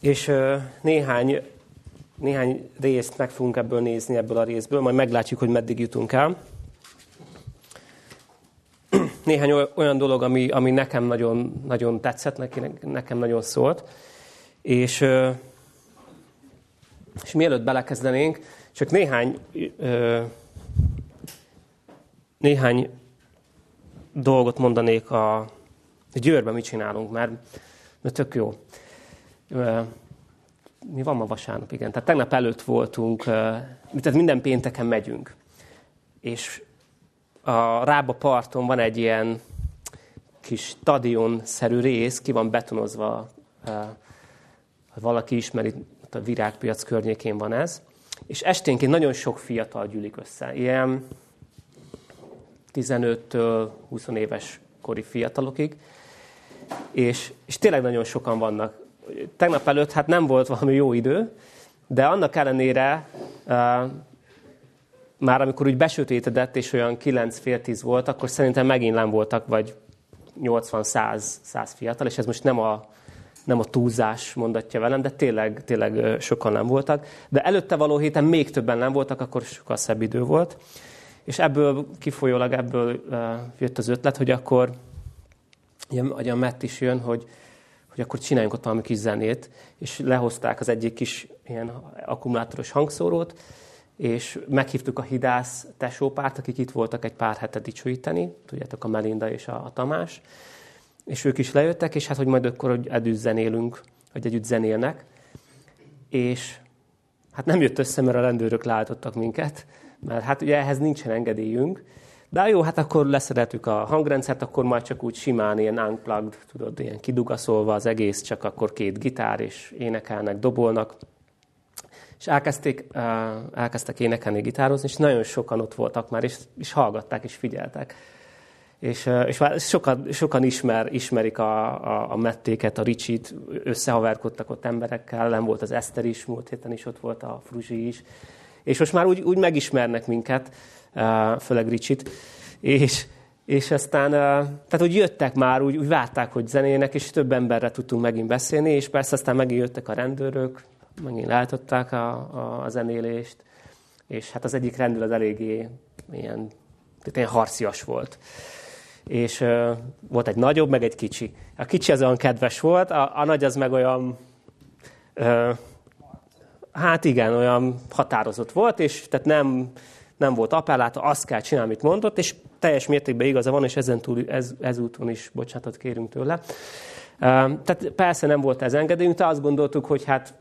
És néhány, néhány részt meg fogunk ebből nézni, ebből a részből, majd meglátjuk, hogy meddig jutunk el. Néhány olyan dolog, ami, ami nekem nagyon, nagyon tetszett, nekem nagyon szólt. És, és mielőtt belekezdenénk, csak néhány, néhány dolgot mondanék a győrben, mit csinálunk, mert, mert tök jó. Mi van ma vasárnap? Igen. Tehát tegnap előtt voltunk, tehát minden pénteken megyünk. És a Rába parton van egy ilyen kis stadion-szerű rész, ki van betonozva, ha valaki ismeri, a virágpiac környékén van ez. És esténként nagyon sok fiatal gyűlik össze. Ilyen 15-től 20 éves kori fiatalokig. És, és tényleg nagyon sokan vannak. Tegnap előtt hát nem volt valami jó idő, de annak ellenére már amikor úgy besötétedett, és olyan 9 fél 10 volt, akkor szerintem megint nem voltak, vagy 80-100 fiatal, és ez most nem a, nem a túlzás mondatja velem, de tényleg, tényleg sokan nem voltak. De előtte való héten még többen nem voltak, akkor sokkal szebb idő volt. És ebből kifolyólag ebből jött az ötlet, hogy akkor, ugye a Matt is jön, hogy, hogy akkor csináljunk ott valami kis zenét, és lehozták az egyik kis ilyen akkumulátoros hangszórót, és meghívtuk a Hidász tesópárt, akik itt voltak egy pár hete dicsőíteni, tudjátok, a Melinda és a, a Tamás, és ők is lejöttek, és hát, hogy majd akkor hogy együtt zenélünk, vagy együtt zenélnek, és hát nem jött össze, mert a rendőrök látottak minket, mert hát ugye ehhez nincsen engedélyünk, de jó, hát akkor leszereltük a hangrendszert, akkor majd csak úgy simán ilyen unplugged, tudod, ilyen kidugaszolva az egész, csak akkor két gitár, és énekelnek, dobolnak. És elkezdték, elkezdtek énekelni, gitározni, és nagyon sokan ott voltak már, és, és hallgatták, és figyeltek. És, és sokan, sokan ismer, ismerik a, a, a mettéket, a Ricsit, összehaverkodtak ott emberekkel, nem volt az Eszter is, múlt héten is ott volt a Fruzsi is. És most már úgy, úgy megismernek minket, főleg Ricsit, és, és aztán, tehát úgy jöttek már, úgy, úgy várták, hogy zenének, és több emberre tudtunk megint beszélni, és persze aztán megint jöttek a rendőrök, megint leállították a, a, a zenélést, és hát az egyik rendőr az eléggé ilyen, tehát ilyen harcias volt. És uh, volt egy nagyobb, meg egy kicsi. A kicsi az olyan kedves volt, a, a nagy az meg olyan, uh, hát igen, olyan határozott volt, és tehát nem, nem volt appelláta, azt kell csinálni, amit mondott, és teljes mértékben igaza van, és ezen túl, ez, ezúton is bocsánatot kérünk tőle. Tehát persze nem volt ez engedélyünk, de azt gondoltuk, hogy hát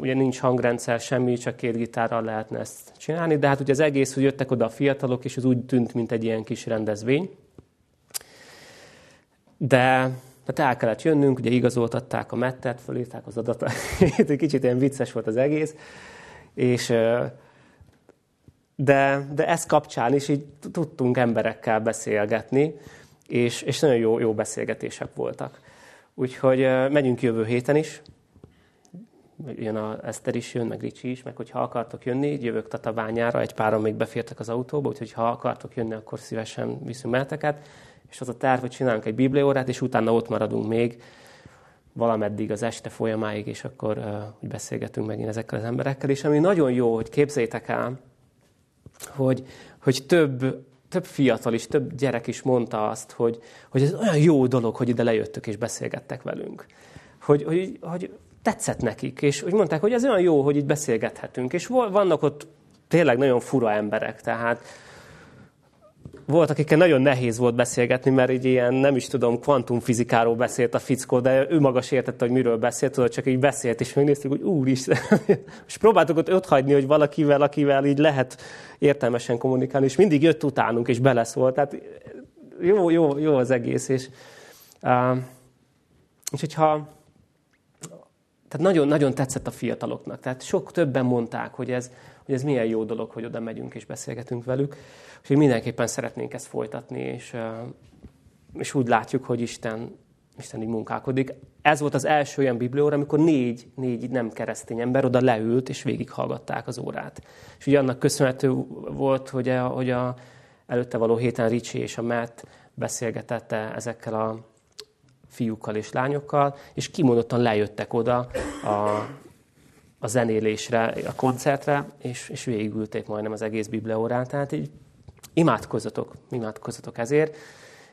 ugye nincs hangrendszer, semmi, csak két gitárral lehetne ezt csinálni, de hát ugye az egész, hogy jöttek oda a fiatalok, és az úgy tűnt, mint egy ilyen kis rendezvény. De hát el kellett jönnünk, ugye igazoltatták a mettet, fölírták az adatot, kicsit ilyen vicces volt az egész, és de, de ezt kapcsán is így tudtunk emberekkel beszélgetni, és, és nagyon jó, jó beszélgetések voltak. Úgyhogy megyünk jövő héten is, jön a Eszter is jön, meg Ricsi is, meg hogyha akartok jönni, jövök Tatabányára, egy páran még befértek az autóba, úgyhogy ha akartok jönni, akkor szívesen viszünk meheteket. És az a terv, hogy csinálunk egy bibliórát, és utána ott maradunk még valameddig az este folyamáig, és akkor uh, beszélgetünk megint ezekkel az emberekkel. És ami nagyon jó, hogy képzétek el, hogy, hogy több, több fiatal is, több gyerek is mondta azt, hogy, hogy ez olyan jó dolog, hogy ide lejöttök és beszélgettek velünk. Hogy, hogy, hogy tetszett nekik, és úgy mondták, hogy ez olyan jó, hogy itt beszélgethetünk. És vannak ott tényleg nagyon fura emberek, tehát volt, akikkel nagyon nehéz volt beszélgetni, mert így ilyen, nem is tudom, kvantumfizikáról beszélt a fickó, de ő maga értette, hogy miről beszélt, tudod, csak így beszélt, és megnéztük, hogy úristen. és próbáltuk ott, ott hagyni, hogy valakivel, akivel így lehet értelmesen kommunikálni, és mindig jött utánunk, és beleszólt. Tehát jó, jó, jó az egész. És, uh, és hogyha tehát nagyon, nagyon tetszett a fiataloknak. Tehát sok többen mondták, hogy ez, hogy ez milyen jó dolog, hogy oda megyünk és beszélgetünk velük. Úgyhogy mindenképpen szeretnénk ezt folytatni, és, és úgy látjuk, hogy Isten, Isten így munkálkodik. Ez volt az első olyan biblióra, amikor négy, négy nem keresztény ember oda leült, és végighallgatták az órát. És ugye annak köszönhető volt, hogy a, hogy a előtte való héten Ricsi és a Matt beszélgetette ezekkel a fiúkkal és lányokkal, és kimondottan lejöttek oda a, a zenélésre, a koncertre, és, és végigülték majdnem az egész bibliaórát. Tehát így imádkozzatok, imádkozzatok ezért.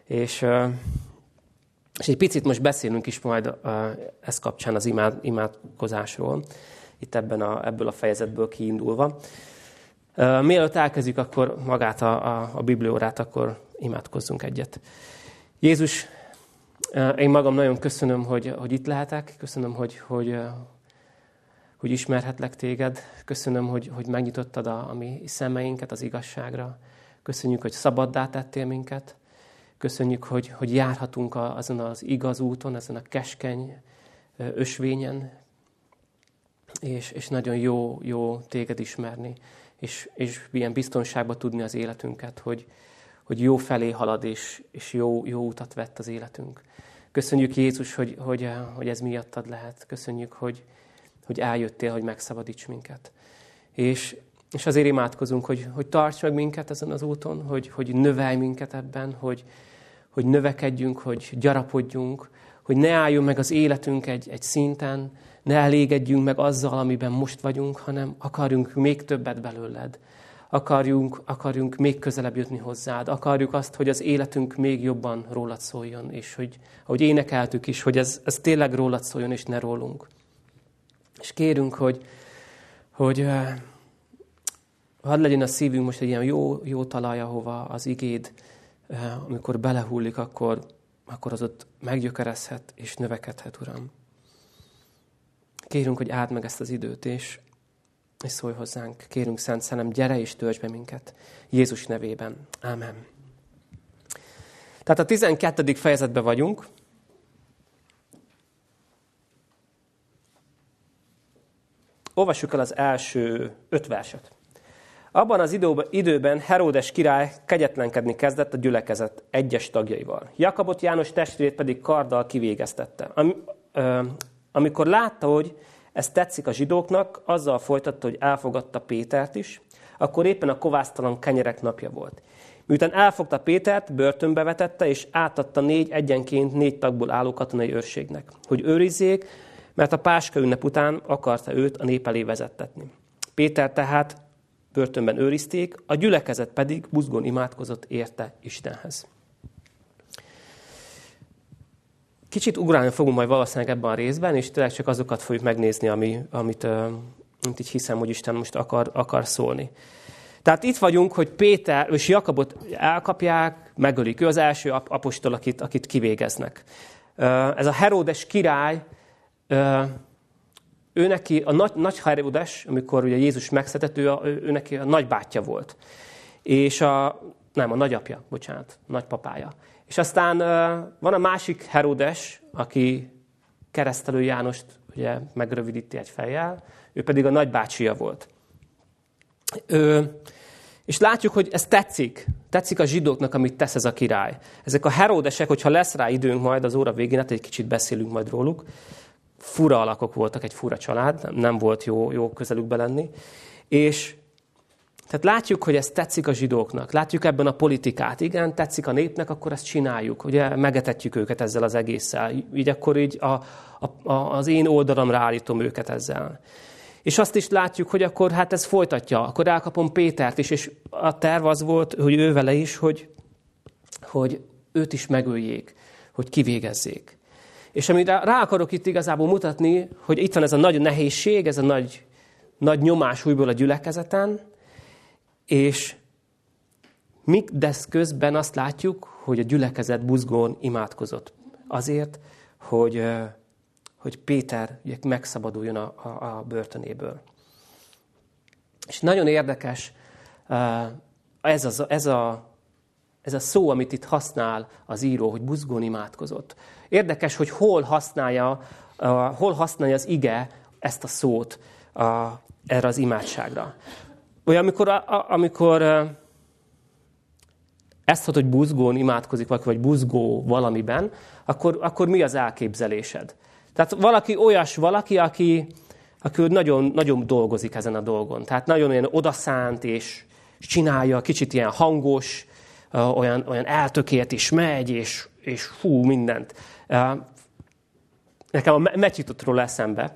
És, és egy picit most beszélünk is majd ez kapcsán az imád, imádkozásról, itt ebben a, ebből a fejezetből kiindulva. Mielőtt elkezdjük akkor magát a, a, a bibliórát, akkor imádkozzunk egyet. Jézus, én magam nagyon köszönöm, hogy, hogy itt lehetek, köszönöm, hogy, hogy, hogy ismerhetlek téged, köszönöm, hogy, hogy megnyitottad a, a mi szemeinket az igazságra, köszönjük, hogy szabaddá tettél minket, köszönjük, hogy, hogy járhatunk azon az igaz úton, ezen a keskeny ösvényen, és, és nagyon jó, jó téged ismerni, és, és ilyen biztonságban tudni az életünket, hogy, hogy jó felé halad, és, és jó, jó utat vett az életünk. Köszönjük Jézus, hogy, hogy, hogy ez miattad lehet. Köszönjük, hogy, hogy eljöttél, hogy megszabadíts minket. És, és azért imádkozunk, hogy, hogy tarts meg minket ezen az úton, hogy, hogy növelj minket ebben, hogy, hogy növekedjünk, hogy gyarapodjunk, hogy ne álljon meg az életünk egy, egy szinten, ne elégedjünk meg azzal, amiben most vagyunk, hanem akarjunk még többet belőled. Akarjunk, akarjunk még közelebb jutni hozzád. Akarjuk azt, hogy az életünk még jobban rólad szóljon, és hogy, ahogy énekeltük is, hogy ez, ez tényleg rólad szóljon, és ne rólunk. És kérünk, hogy, hogy hadd legyen a szívünk most egy ilyen jó, jó talaj, ahova az igéd, amikor belehullik, akkor, akkor az ott meggyökerezhet és növekedhet, Uram. Kérünk, hogy áld meg ezt az időt, és, és szólj hozzánk. Kérünk, Szent Szenem, gyere és töltsd be minket. Jézus nevében. Ámen. Tehát a 12. fejezetben vagyunk. Olvassuk el az első öt verset. Abban az időben Heródes király kegyetlenkedni kezdett a gyülekezet egyes tagjaival. Jakabot János testvérét pedig karddal kivégeztette. Am, ö, amikor látta, hogy ez tetszik a zsidóknak, azzal folytatta, hogy elfogadta Pétert is, akkor éppen a kovásztalan kenyerek napja volt. Miután elfogta Pétert, börtönbe vetette, és átadta négy egyenként négy tagból álló katonai őrségnek, hogy őrizzék, mert a Páska ünnep után akarta őt a nép elé vezettetni. Péter tehát börtönben őrizték, a gyülekezet pedig buzgón imádkozott érte Istenhez. Kicsit ugrálni fogunk majd valószínűleg ebben a részben, és tényleg csak azokat fogjuk megnézni, ami, amit, amit így hiszem, hogy Isten most akar, akar szólni. Tehát itt vagyunk, hogy Péter és Jakabot elkapják, megölik. Ő az első apostol, akit, akit kivégeznek. Ez a Heródes király, ő neki, a nagy, nagy Heródes, amikor ugye Jézus megszedett, ő, a, ő, neki a nagybátyja volt. És a, nem, a nagyapja, bocsánat, nagypapája. És aztán van a másik Herodes, aki keresztelő Jánost ugye megrövidíti egy fejjel, ő pedig a nagybácsia volt. Ő, és látjuk, hogy ez tetszik. Tetszik a zsidóknak, amit tesz ez a király. Ezek a heródesek, hogyha lesz rá időnk majd az óra végén, hát egy kicsit beszélünk majd róluk, fura alakok voltak, egy fura család, nem volt jó, jó közelükbe lenni. És tehát látjuk, hogy ez tetszik a zsidóknak, látjuk ebben a politikát. Igen, tetszik a népnek, akkor ezt csináljuk. Ugye megetetjük őket ezzel az egésszel. Így akkor így a, a, a, az én oldalamra állítom őket ezzel. És azt is látjuk, hogy akkor hát ez folytatja. Akkor elkapom Pétert is, és a terv az volt, hogy ő vele is, hogy, hogy őt is megöljék, hogy kivégezzék. És amire rá akarok itt igazából mutatni, hogy itt van ez a nagy nehézség, ez a nagy, nagy nyomás újból a gyülekezeten, és de közben azt látjuk, hogy a gyülekezet buzgón imádkozott. Azért, hogy, hogy Péter megszabaduljon a, a, a börtönéből. És nagyon érdekes ez, az, ez, a, ez a szó, amit itt használ az író, hogy buzgón imádkozott. Érdekes, hogy hol használja, hol használja az ige ezt a szót erre az imádságra. Vagy amikor, amikor ezt hogy buzgón imádkozik valaki, vagy buzgó valamiben, akkor, akkor mi az elképzelésed? Tehát valaki olyas valaki, aki, aki nagyon, nagyon dolgozik ezen a dolgon. Tehát nagyon olyan odaszánt, és csinálja, kicsit ilyen hangos, olyan, olyan eltökélt is megy, és, és hú, mindent. Nekem a meccs jutott róla eszembe.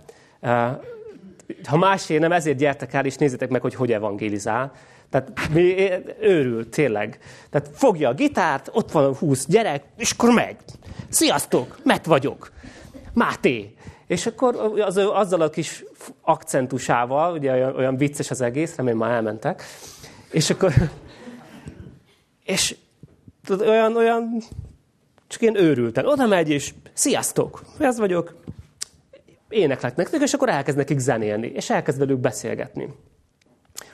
Ha másért nem, ezért gyertek el, és nézzétek meg, hogy hogy evangélizál. Tehát mi, őrül, tényleg. Tehát fogja a gitárt, ott van a húsz gyerek, és akkor megy. Sziasztok, met vagyok. Máté. És akkor az, azzal a kis akcentusával, ugye olyan, olyan vicces az egész, remélem már elmentek, és akkor, és olyan, olyan, csak én őrülten, oda megy, és sziasztok, ez vagyok, éneklek nektek, és akkor elkezd nekik zenélni, és elkezd velük beszélgetni.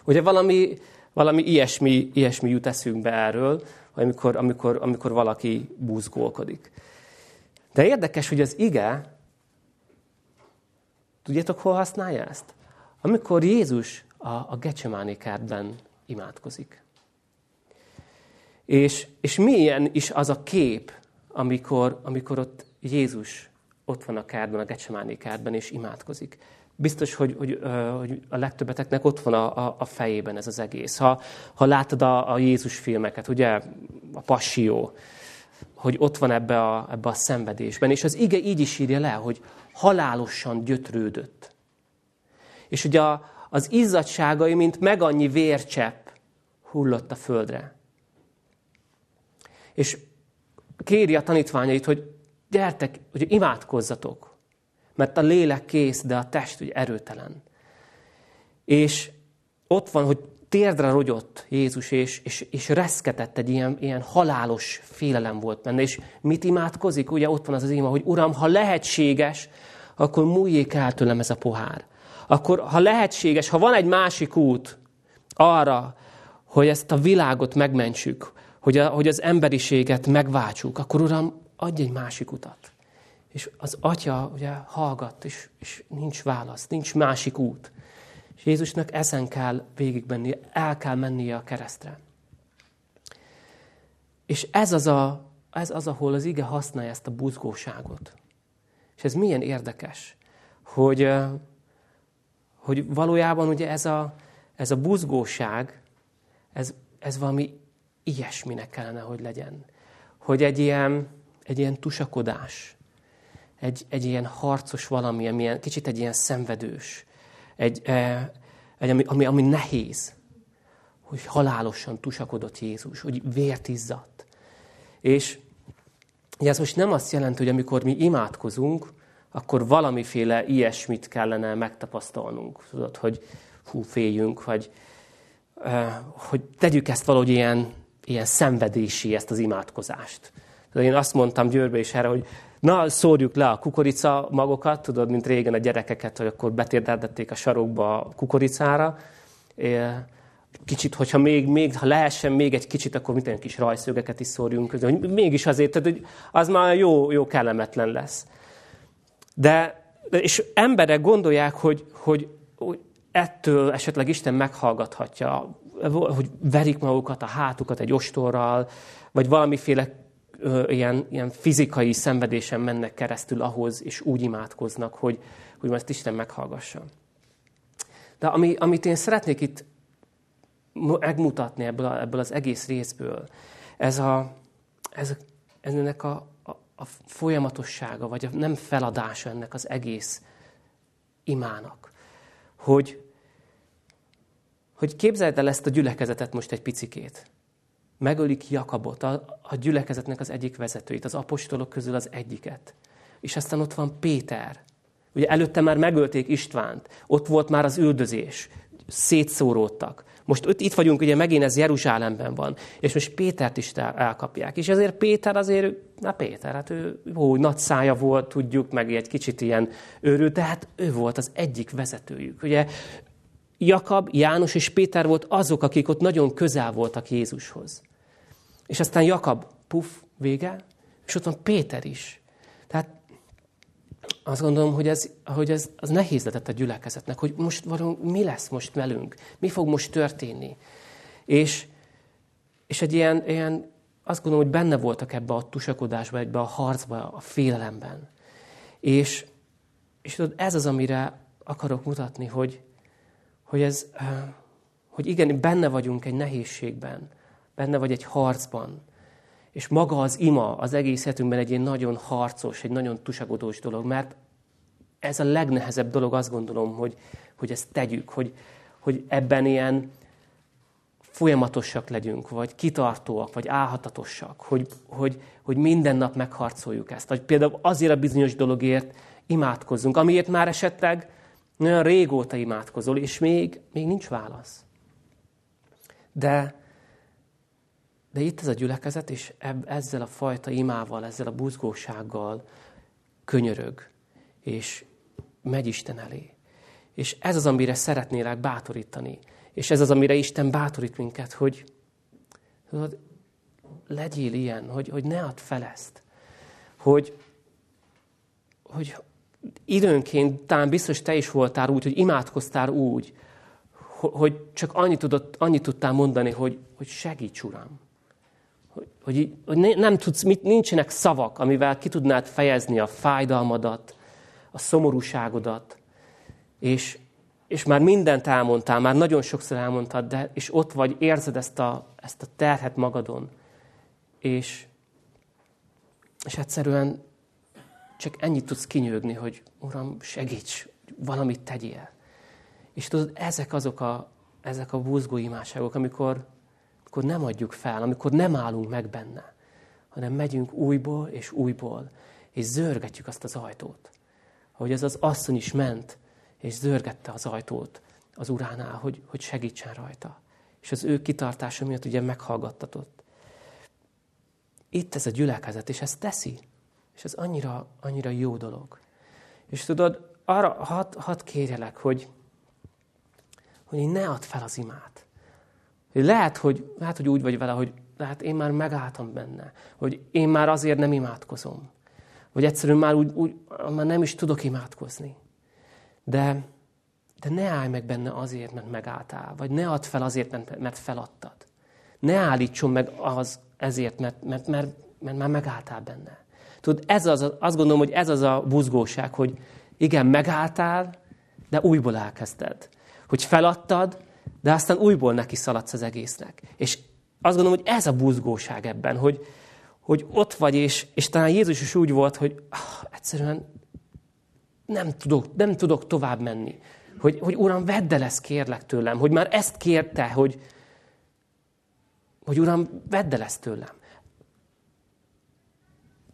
Ugye valami, valami ilyesmi, ilyesmi jut eszünkbe erről, amikor, amikor, amikor valaki búzgólkodik. De érdekes, hogy az ige Tudjátok, hol használja ezt? Amikor Jézus a, a Gecsemáni kertben imádkozik. És, és milyen is az a kép, amikor, amikor ott Jézus ott van a kertben, a Gecsemáni kertben, és imádkozik. Biztos, hogy, hogy, hogy a legtöbbeteknek ott van a, a, a fejében ez az egész. Ha, ha látod a, a Jézus filmeket, ugye, a Passió, hogy ott van ebbe a, ebbe a szenvedésben. És az ige így is írja le, hogy halálosan gyötrődött. És ugye a, az izzadságai, mint meg annyi vércsepp hullott a földre. És kéri a tanítványait, hogy gyertek, hogy imádkozzatok, mert a lélek kész, de a test ugye erőtelen. És ott van, hogy térdre rogyott Jézus, és, és, és reszketett egy ilyen, ilyen halálos félelem volt benne. És mit imádkozik? Ugye ott van az az ima, hogy Uram, ha lehetséges, akkor múljék el tőlem ez a pohár. Akkor, ha lehetséges, ha van egy másik út arra, hogy ezt a világot megmentsük, hogy, a, hogy az emberiséget megváltsuk, akkor Uram, adj egy másik utat. És az atya ugye hallgat, és, és nincs válasz, nincs másik út. És Jézusnak ezen kell végigmennie, el kell mennie a keresztre. És ez az, a, ez az, ahol az ige használja ezt a buzgóságot. És ez milyen érdekes, hogy, hogy valójában ugye ez a, ez a buzgóság, ez, ez valami ilyesminek kellene, hogy legyen. Hogy egy ilyen, egy ilyen tusakodás, egy, egy ilyen harcos valami, ami ilyen, kicsit egy ilyen szenvedős, egy, egy ami, ami, ami nehéz, hogy halálosan tusakodott Jézus, hogy vért izzadt. És Ugye ez most nem azt jelenti, hogy amikor mi imádkozunk, akkor valamiféle ilyesmit kellene megtapasztalnunk. Tudod, hogy hú, féljünk, vagy hogy tegyük ezt valahogy ilyen, ilyen szenvedési, ezt az imádkozást. Tudod, én azt mondtam Győrbe is erre, hogy na, szórjuk le a kukorica magokat, tudod, mint régen a gyerekeket, hogy akkor betérdeltették a sarokba a kukoricára, kicsit, hogyha még, még ha lehessen még egy kicsit, akkor mit kis rajszögeket is szórjunk közül, hogy mégis azért, tehát, hogy az már jó, jó kellemetlen lesz. De, és emberek gondolják, hogy, hogy, hogy ettől esetleg Isten meghallgathatja, hogy verik magukat a hátukat egy ostorral, vagy valamiféle ö, ilyen, ilyen fizikai szenvedésen mennek keresztül ahhoz, és úgy imádkoznak, hogy, hogy ezt Isten meghallgassa. De ami, amit én szeretnék itt megmutatni ebből, a, ebből az egész részből. Ez, a, ez, ennek a, a, a folyamatossága, vagy a nem feladása ennek az egész imának. Hogy, hogy képzeld el ezt a gyülekezetet most egy picikét. Megölik Jakabot, a, a gyülekezetnek az egyik vezetőit, az apostolok közül az egyiket. És aztán ott van Péter. Ugye előtte már megölték Istvánt, ott volt már az üldözés, szétszóródtak. Most itt vagyunk, ugye megint ez Jeruzsálemben van, és most Pétert is elkapják. És ezért Péter azért, na Péter, hát ő ó, nagy szája volt, tudjuk, meg egy kicsit ilyen őrült, de hát ő volt az egyik vezetőjük. Ugye Jakab, János és Péter volt azok, akik ott nagyon közel voltak Jézushoz. És aztán Jakab, puf, vége, és ott van Péter is. Tehát azt gondolom, hogy ez, hogy ez az nehéz lett a gyülekezetnek, hogy most valami, mi lesz most velünk, mi fog most történni. És, és egy ilyen, ilyen, azt gondolom, hogy benne voltak ebbe a tusakodásba, ebbe a harcba, a félelemben. És, és tudod, ez az, amire akarok mutatni, hogy, hogy ez, hogy igen, benne vagyunk egy nehézségben, benne vagy egy harcban, és maga az ima az egész életünkben egy ilyen nagyon harcos, egy nagyon tusagodós dolog, mert ez a legnehezebb dolog, azt gondolom, hogy, hogy ezt tegyük, hogy, hogy ebben ilyen folyamatosak legyünk, vagy kitartóak, vagy álhatatosak, hogy, hogy, hogy minden nap megharcoljuk ezt. Vagy például azért a bizonyos dologért imádkozzunk, amiért már esetleg nagyon régóta imádkozol, és még, még nincs válasz. De, de itt ez a gyülekezet, és ezzel a fajta imával, ezzel a buzgósággal könyörög, és megy Isten elé. És ez az, amire szeretnélek bátorítani. És ez az, amire Isten bátorít minket, hogy tudod, legyél ilyen, hogy, hogy ne add fel ezt. Hogy, hogy időnként talán biztos te is voltál úgy, hogy imádkoztál úgy, hogy csak annyit, tudott, annyit tudtál mondani, hogy, hogy segíts, Uram. Hogy, hogy, nem tudsz, nincsenek szavak, amivel ki tudnád fejezni a fájdalmadat, a szomorúságodat, és, és már mindent elmondtál, már nagyon sokszor elmondtad, de, és ott vagy, érzed ezt a, ezt a terhet magadon, és, és egyszerűen csak ennyit tudsz kinyögni, hogy Uram, segíts, valamit tegyél. És tudod, ezek azok a, ezek a búzgó imádságok, amikor, amikor nem adjuk fel, amikor nem állunk meg benne, hanem megyünk újból és újból, és zörgetjük azt az ajtót. Ahogy ez az asszony is ment, és zörgette az ajtót az uránál, hogy, hogy segítsen rajta. És az ő kitartása miatt ugye meghallgattatott. Itt ez a gyülekezet, és ezt teszi. És ez annyira, annyira jó dolog. És tudod, arra hadd had kérjelek, hogy, hogy ne add fel az imát. Hogy lehet, hogy, lehet, hogy úgy vagy vele, hogy lehet én már megálltam benne, hogy én már azért nem imádkozom. Vagy egyszerűen már, úgy, úgy, már nem is tudok imádkozni. De, de ne állj meg benne azért, mert megálltál. Vagy ne add fel azért, mert, mert feladtad. Ne állítson meg az ezért, mert, mert, mert, mert már megálltál benne. Tudod, ez az, azt gondolom, hogy ez az a buzgóság, hogy igen, megálltál, de újból elkezdted. Hogy feladtad, de aztán újból neki szaladsz az egésznek. És azt gondolom, hogy ez a buzgóság ebben, hogy, hogy ott vagy, és, és talán Jézus is úgy volt, hogy ah, egyszerűen nem tudok, nem tudok tovább menni. Hogy, hogy Uram, vedd el ezt, kérlek tőlem. Hogy már ezt kérte, hogy, hogy Uram, vedd el ezt tőlem.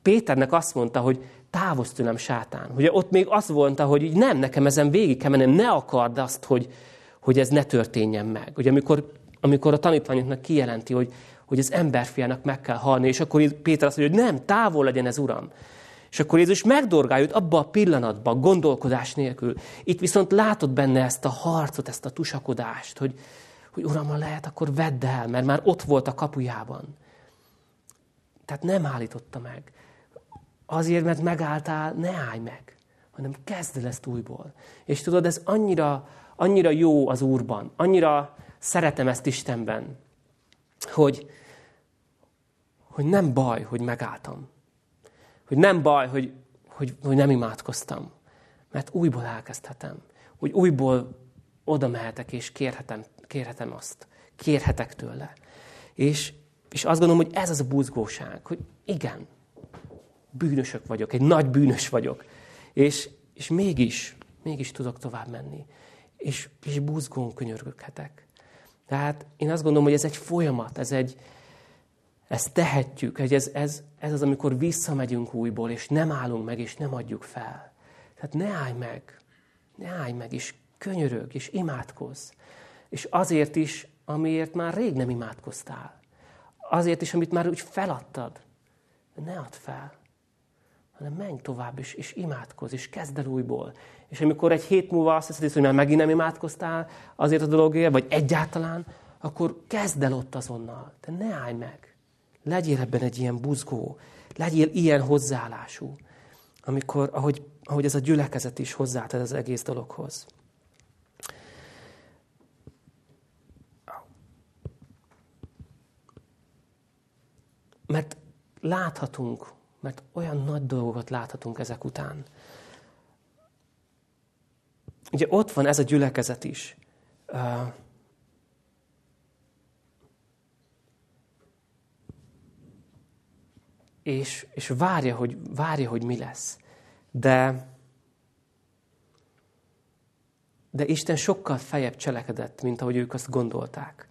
Péternek azt mondta, hogy távozz tőlem, sátán. Ugye ott még azt mondta, hogy nem, nekem ezen végig kell mennem, ne akard azt, hogy, hogy ez ne történjen meg. Ugye amikor, amikor a tanítványoknak kijelenti, hogy, hogy az emberfiának meg kell halni, és akkor Péter azt mondja, hogy nem, távol legyen ez, Uram. És akkor Jézus megdorgálja őt abba a pillanatban, gondolkodás nélkül. Itt viszont látod benne ezt a harcot, ezt a tusakodást, hogy, hogy Uram, ha lehet, akkor vedd el, mert már ott volt a kapujában. Tehát nem állította meg. Azért, mert megálltál, ne állj meg, hanem kezd el ezt újból. És tudod, ez annyira, annyira jó az Úrban, annyira szeretem ezt Istenben, hogy, hogy nem baj, hogy megálltam. Hogy nem baj, hogy, hogy, hogy nem imádkoztam. Mert újból elkezdhetem. Hogy újból oda mehetek, és kérhetem, kérhetem azt. Kérhetek tőle. És, és azt gondolom, hogy ez az a buzgóság, hogy igen, bűnösök vagyok, egy nagy bűnös vagyok. És, és mégis, mégis tudok tovább menni. És, és buzgón könyörgökhetek. Tehát én azt gondolom, hogy ez egy folyamat, ez egy, ezt tehetjük, hogy ez, ez, ez az, amikor visszamegyünk újból, és nem állunk meg, és nem adjuk fel. Tehát ne állj meg, ne állj meg, és könyörög, és imádkozz. És azért is, amiért már rég nem imádkoztál. Azért is, amit már úgy feladtad. Ne add fel, hanem menj tovább, és, és imádkozz, és kezd el újból. És amikor egy hét múlva azt hiszed, hogy már megint nem imádkoztál azért a dologért, vagy egyáltalán, akkor kezd el ott azonnal. De ne állj meg. Legyél ebben egy ilyen buzgó, legyél ilyen hozzáállású, amikor, ahogy, ahogy ez a gyülekezet is hozzáállt az egész dologhoz. Mert láthatunk, mert olyan nagy dolgokat láthatunk ezek után. Ugye ott van ez a gyülekezet is. és, és várja, hogy, várja, hogy mi lesz. De, de Isten sokkal feljebb cselekedett, mint ahogy ők azt gondolták.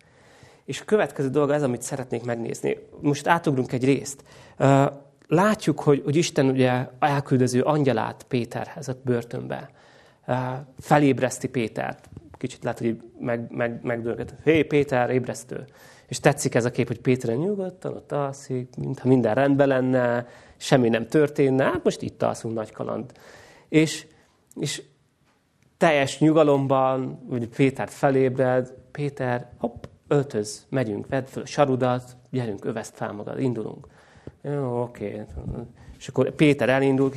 És a következő dolga ez, amit szeretnék megnézni. Most átugrunk egy részt. Látjuk, hogy, hogy Isten ugye elküldöző angyalát Péterhez a börtönbe. Felébreszti Pétert. Kicsit lehet, hogy meg, meg, megdörget. Hé, Péter, ébresztő. És tetszik ez a kép, hogy Péter nyugodtan ott alszik, mintha minden rendben lenne, semmi nem történne. Hát most itt alszunk, nagy kaland. És, és teljes nyugalomban, hogy Péter felébred, Péter, hopp, öltöz, megyünk, vedd fel a sarudat, gyerünk, öveszt fel magad, indulunk. Jó, oké. És akkor Péter elindul,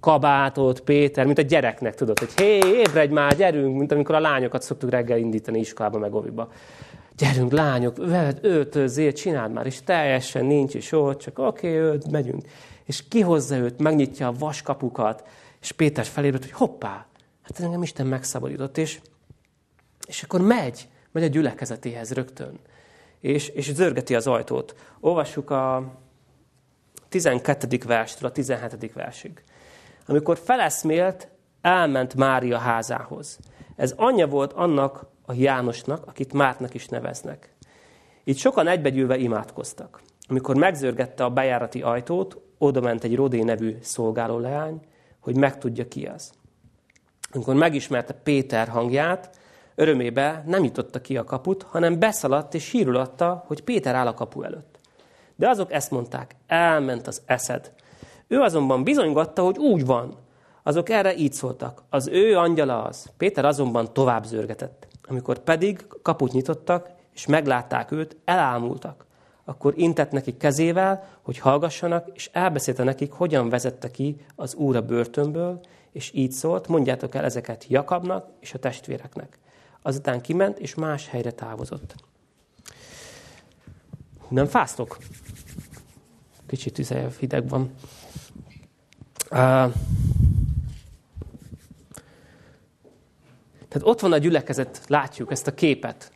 kabátot, Péter, mint a gyereknek, tudod, hogy hé, ébredj már, gyerünk, mint amikor a lányokat szoktuk reggel indítani iskolába, meg oviba. Gyerünk, lányok, vedd, öltözzél, csináld már, és teljesen nincs is ott, csak oké, okay, megyünk. És kihozza őt, megnyitja a vaskapukat, és Péter felébred, hogy hoppá, hát engem Isten megszabadított, és, és akkor megy, megy a gyülekezetéhez rögtön, és, és zörgeti az ajtót. Olvassuk a 12. verstől a 17. versig. Amikor feleszmélt, elment Mária házához. Ez anyja volt annak a Jánosnak, akit Mártnak is neveznek. Így sokan egybegyűlve imádkoztak. Amikor megzörgette a bejárati ajtót, oda ment egy Rodé nevű szolgáló leány, hogy megtudja ki az. Amikor megismerte Péter hangját, örömébe nem nyitotta ki a kaput, hanem beszaladt és hírulatta, hogy Péter áll a kapu előtt. De azok ezt mondták, elment az eszed. Ő azonban bizonygatta, hogy úgy van. Azok erre így szóltak, az ő angyala az. Péter azonban tovább zörgetett. Amikor pedig kaput nyitottak, és meglátták őt, elámultak. Akkor intett nekik kezével, hogy hallgassanak, és elbeszélte nekik, hogyan vezette ki az úr a börtönből, és így szólt, mondjátok el ezeket Jakabnak és a testvéreknek. Azután kiment, és más helyre távozott. Nem fáztok? Kicsit hideg van. Tehát ott van a gyülekezet, látjuk ezt a képet.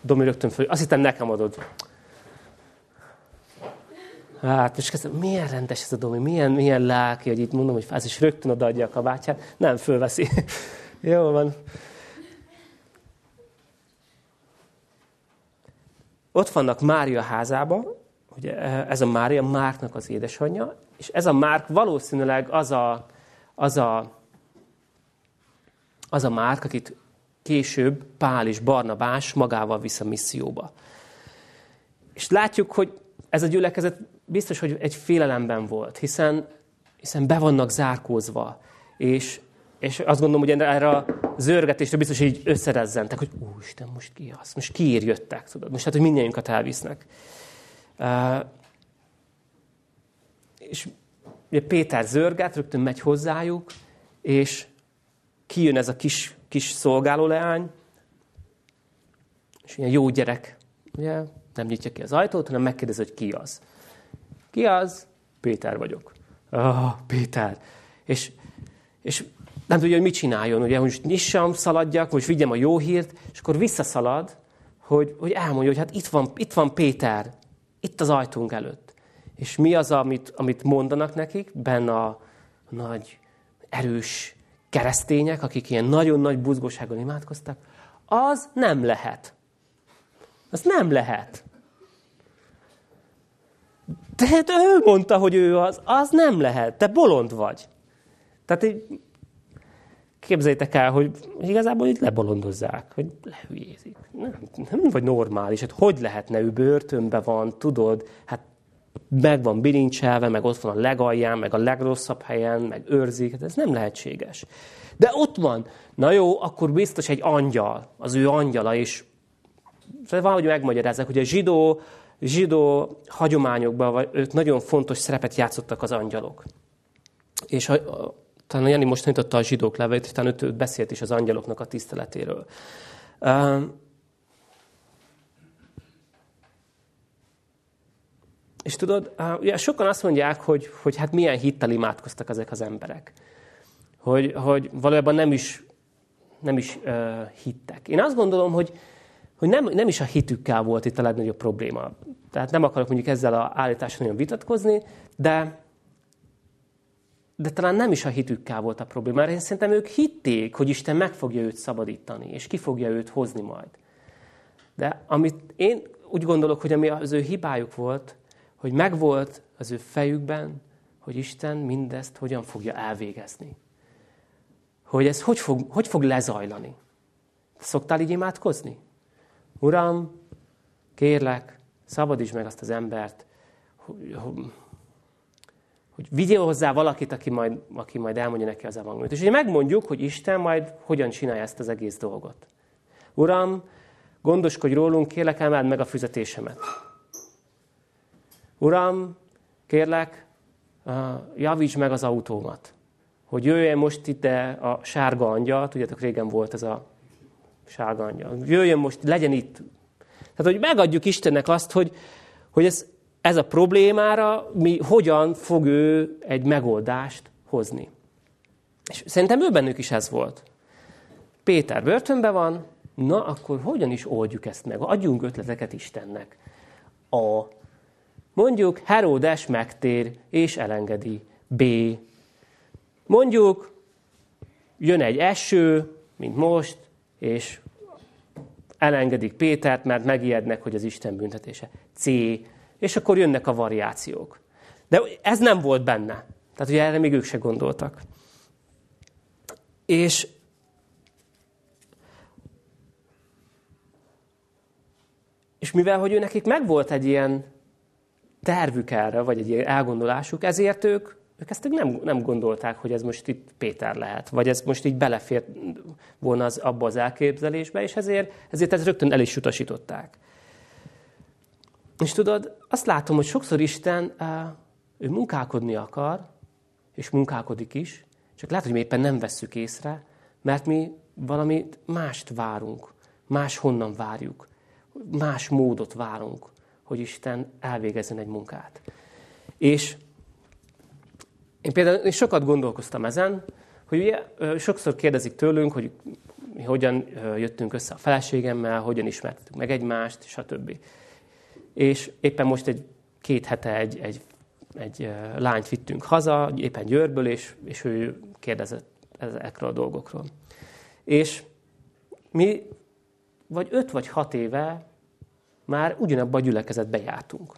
Domi rögtön föl, azt hittem nekem adod. Hát, és kezdtem, milyen rendes ez a Domi, milyen, milyen lelki, hogy itt mondom, hogy fáz, és rögtön odaadja a kabátját. Nem, fölveszi. Jó van. Ott vannak Mária házában, ugye ez a Mária, Márknak az édesanyja, és ez a Márk valószínűleg az a, az a, az a Márk, akit később Pál és Barnabás magával visz a misszióba. És látjuk, hogy ez a gyülekezet biztos, hogy egy félelemben volt, hiszen, hiszen be vannak zárkózva, és, és azt gondolom, hogy erre a zörgetésre biztos, hogy így összerezzentek, hogy Isten, most ki az? Most kiért jöttek, tudod? Most hát, hogy mindjárt elvisznek. Uh, és ugye Péter zörget, rögtön megy hozzájuk, és kijön ez a kis, kis szolgálóleány, és ilyen jó gyerek, ugye, nem nyitja ki az ajtót, hanem megkérdezi, hogy ki az. Ki az? Péter vagyok. Ah, Péter. És, és nem tudja, hogy mit csináljon. Ugye, hogy most nyissam, szaladjak, most vigyem a jó hírt, és akkor visszaszalad, hogy, hogy elmondja, hogy hát itt van, itt van Péter, itt az ajtónk előtt. És mi az, amit, amit mondanak nekik? Benne a nagy, erős keresztények, akik ilyen nagyon nagy buzgóságon imádkoztak, az nem lehet. Az nem lehet. Tehát ő mondta, hogy ő az, az nem lehet. Te bolond vagy. Tehát képzeljétek el, hogy igazából itt lebolondozzák, hogy lehülyézik. Nem, nem vagy normális. Hát hogy lehetne ő börtönbe van, tudod? Hát meg van bilincselve, meg ott van a legalján, meg a legrosszabb helyen, meg őrzik. Hát ez nem lehetséges. De ott van. Na jó, akkor biztos egy angyal, az ő angyala, és valahogy megmagyarázzák, hogy a zsidó, zsidó hagyományokban ők nagyon fontos szerepet játszottak az angyalok. És a, talán Jani most tanította a zsidók levelét, és talán ő beszélt is az angyaloknak a tiszteletéről. És tudod, ugye sokan azt mondják, hogy, hogy hát milyen hittel imádkoztak ezek az emberek. Hogy, hogy valójában nem is, nem is uh, hittek. Én azt gondolom, hogy, hogy nem, nem is a hitükkel volt itt a legnagyobb probléma. Tehát nem akarok mondjuk ezzel a állítással nagyon vitatkozni, de, de talán nem is a hitükkel volt a probléma, én szerintem ők hitték, hogy Isten meg fogja őt szabadítani, és ki fogja őt hozni majd. De amit én úgy gondolok, hogy ami az ő hibájuk volt, hogy megvolt az ő fejükben, hogy Isten mindezt hogyan fogja elvégezni. Hogy ez hogy fog, hogy fog lezajlani. Szoktál így imádkozni? Uram, kérlek, szabadíts meg azt az embert, hogy, vigyél hozzá valakit, aki majd, aki majd elmondja neki az evangéliumot. És ugye megmondjuk, hogy Isten majd hogyan csinálja ezt az egész dolgot. Uram, gondoskodj rólunk, kérlek, emeld meg a fizetésemet. Uram, kérlek, javíts meg az autómat. Hogy jöjjön most ide a sárga angyal, tudjátok, régen volt ez a sárga angyal. Jöjjön most, legyen itt. Tehát, hogy megadjuk Istennek azt, hogy, hogy ez, ez a problémára mi hogyan fog ő egy megoldást hozni. És szerintem ő bennük is ez volt. Péter börtönben van, na akkor hogyan is oldjuk ezt meg? Adjunk ötleteket Istennek. A. Mondjuk Heródes megtér és elengedi. B. Mondjuk jön egy eső, mint most, és elengedik Pétert, mert megijednek, hogy az Isten büntetése. C. És akkor jönnek a variációk. De ez nem volt benne. Tehát ugye erre még ők se gondoltak. És és mivel, hogy ő nekik megvolt egy ilyen tervük erre, vagy egy ilyen elgondolásuk, ezért ők ők ezt nem, nem gondolták, hogy ez most itt Péter lehet, vagy ez most így belefér volna az, abba az elképzelésbe, és ezért, ezért ezt rögtön el is utasították. És tudod, azt látom, hogy sokszor Isten, ő munkálkodni akar, és munkálkodik is, csak lehet, hogy mi éppen nem vesszük észre, mert mi valami mást várunk, más honnan várjuk, más módot várunk, hogy Isten elvégezzen egy munkát. És én például én sokat gondolkoztam ezen, hogy ugye sokszor kérdezik tőlünk, hogy hogyan jöttünk össze a feleségemmel, hogyan ismertettük meg egymást, stb. És éppen most egy két hete egy, egy, egy lányt vittünk haza, éppen Győrből, és, és ő kérdezett ezekről a dolgokról. És mi vagy öt vagy hat éve már ugyanabban a gyülekezetbe jártunk.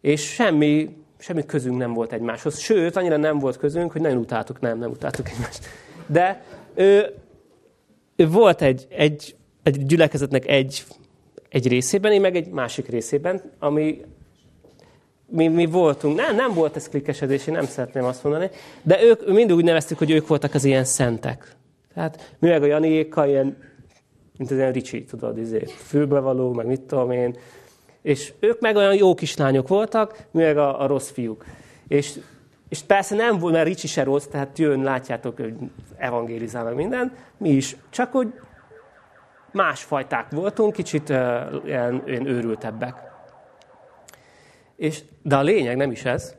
És semmi semmi közünk nem volt egymáshoz. Sőt, annyira nem volt közünk, hogy nagyon utáltuk, nem, nem utáltuk egymást. De ő, ő volt egy, egy, egy gyülekezetnek egy, egy részében, én meg egy másik részében, ami mi, mi voltunk. Nem, nem volt ez klikkesedés, én nem szeretném azt mondani, de ők mindig úgy neveztük, hogy ők voltak az ilyen szentek. Tehát mi meg a Janiékkal ilyen, mint az ilyen Ricsi, tudod, izé, fülbevaló, meg mit tudom én, és ők meg olyan jó kislányok voltak, mi meg a, a rossz fiúk. És, és persze nem volt, mert Ricsi se rossz, tehát jön, látjátok, hogy evangélizál minden, mi is. Csak hogy más fajták voltunk, kicsit uh, ilyen, ilyen őrültebbek. És, de a lényeg nem is ez,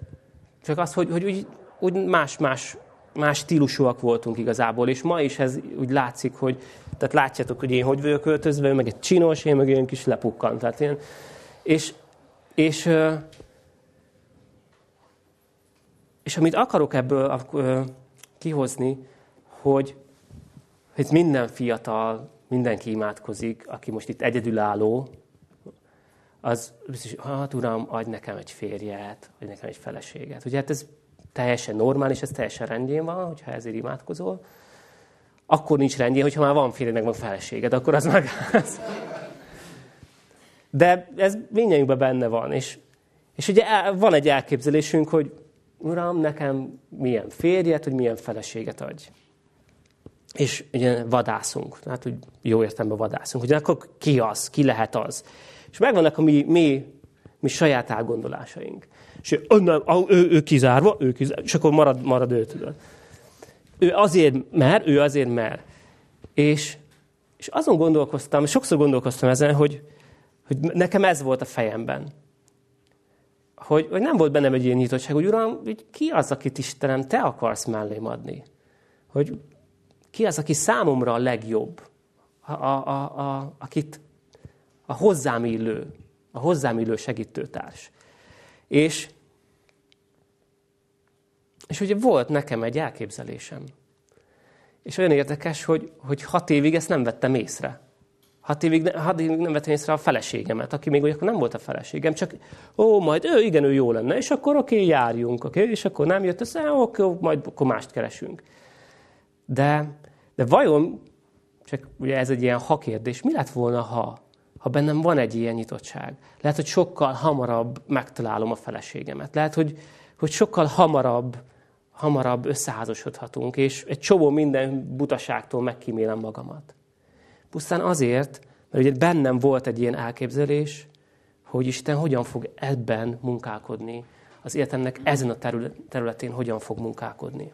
csak az, hogy, hogy úgy, úgy más-más más stílusúak voltunk igazából, és ma is ez úgy látszik, hogy, tehát látjátok, hogy én hogy vagyok öltözve, meg egy csinos, én meg ilyen kis lepukkant. Tehát ilyen, és, és, és amit akarok ebből kihozni, hogy, hogy minden fiatal, mindenki imádkozik, aki most itt egyedülálló, az biztos, hát uram, adj nekem egy férjet, adj nekem egy feleséget. Ugye hát ez teljesen normális, ez teljesen rendjén van, hogyha ezért imádkozol. Akkor nincs rendjén, hogyha már van férjed, meg van feleséged, akkor az meg az. De ez mindjárt benne van. És, és ugye van egy elképzelésünk, hogy Uram, nekem milyen férjet, hogy milyen feleséget adj. És ugye vadászunk, hát úgy jó értelemben vadászunk, hogy akkor ki az, ki lehet az. És megvannak a mi, mi, mi saját elgondolásaink. És ő, nem, ő, ő kizárva, ő kizárva, és akkor marad, marad ő, tudod. Ő azért mer, ő azért mer. És, és azon gondolkoztam, sokszor gondolkoztam ezen, hogy, hogy nekem ez volt a fejemben. Hogy, hogy nem volt bennem egy ilyen nyitottság, hogy Uram, hogy ki az, akit Istenem, te akarsz mellém adni? Hogy ki az, aki számomra a legjobb? a, a, a, a, akit a hozzám illő, a hozzám illő segítőtárs. És, és ugye volt nekem egy elképzelésem. És olyan érdekes, hogy, hogy hat évig ezt nem vettem észre. Hat évig, hat évig nem vettem észre a feleségemet, aki még akkor nem volt a feleségem, csak ó, majd ő, igen, ő jó lenne, és akkor oké, járjunk, oké, és akkor nem jött össze, oké, majd akkor mást keresünk. De, de vajon, csak ugye ez egy ilyen ha kérdés, mi lett volna, ha, ha bennem van egy ilyen nyitottság? Lehet, hogy sokkal hamarabb megtalálom a feleségemet. Lehet, hogy, hogy sokkal hamarabb, hamarabb összeházasodhatunk, és egy csomó minden butaságtól megkímélem magamat. Pusztán azért, mert ugye bennem volt egy ilyen elképzelés, hogy Isten hogyan fog ebben munkálkodni, az életemnek ezen a területén hogyan fog munkálkodni.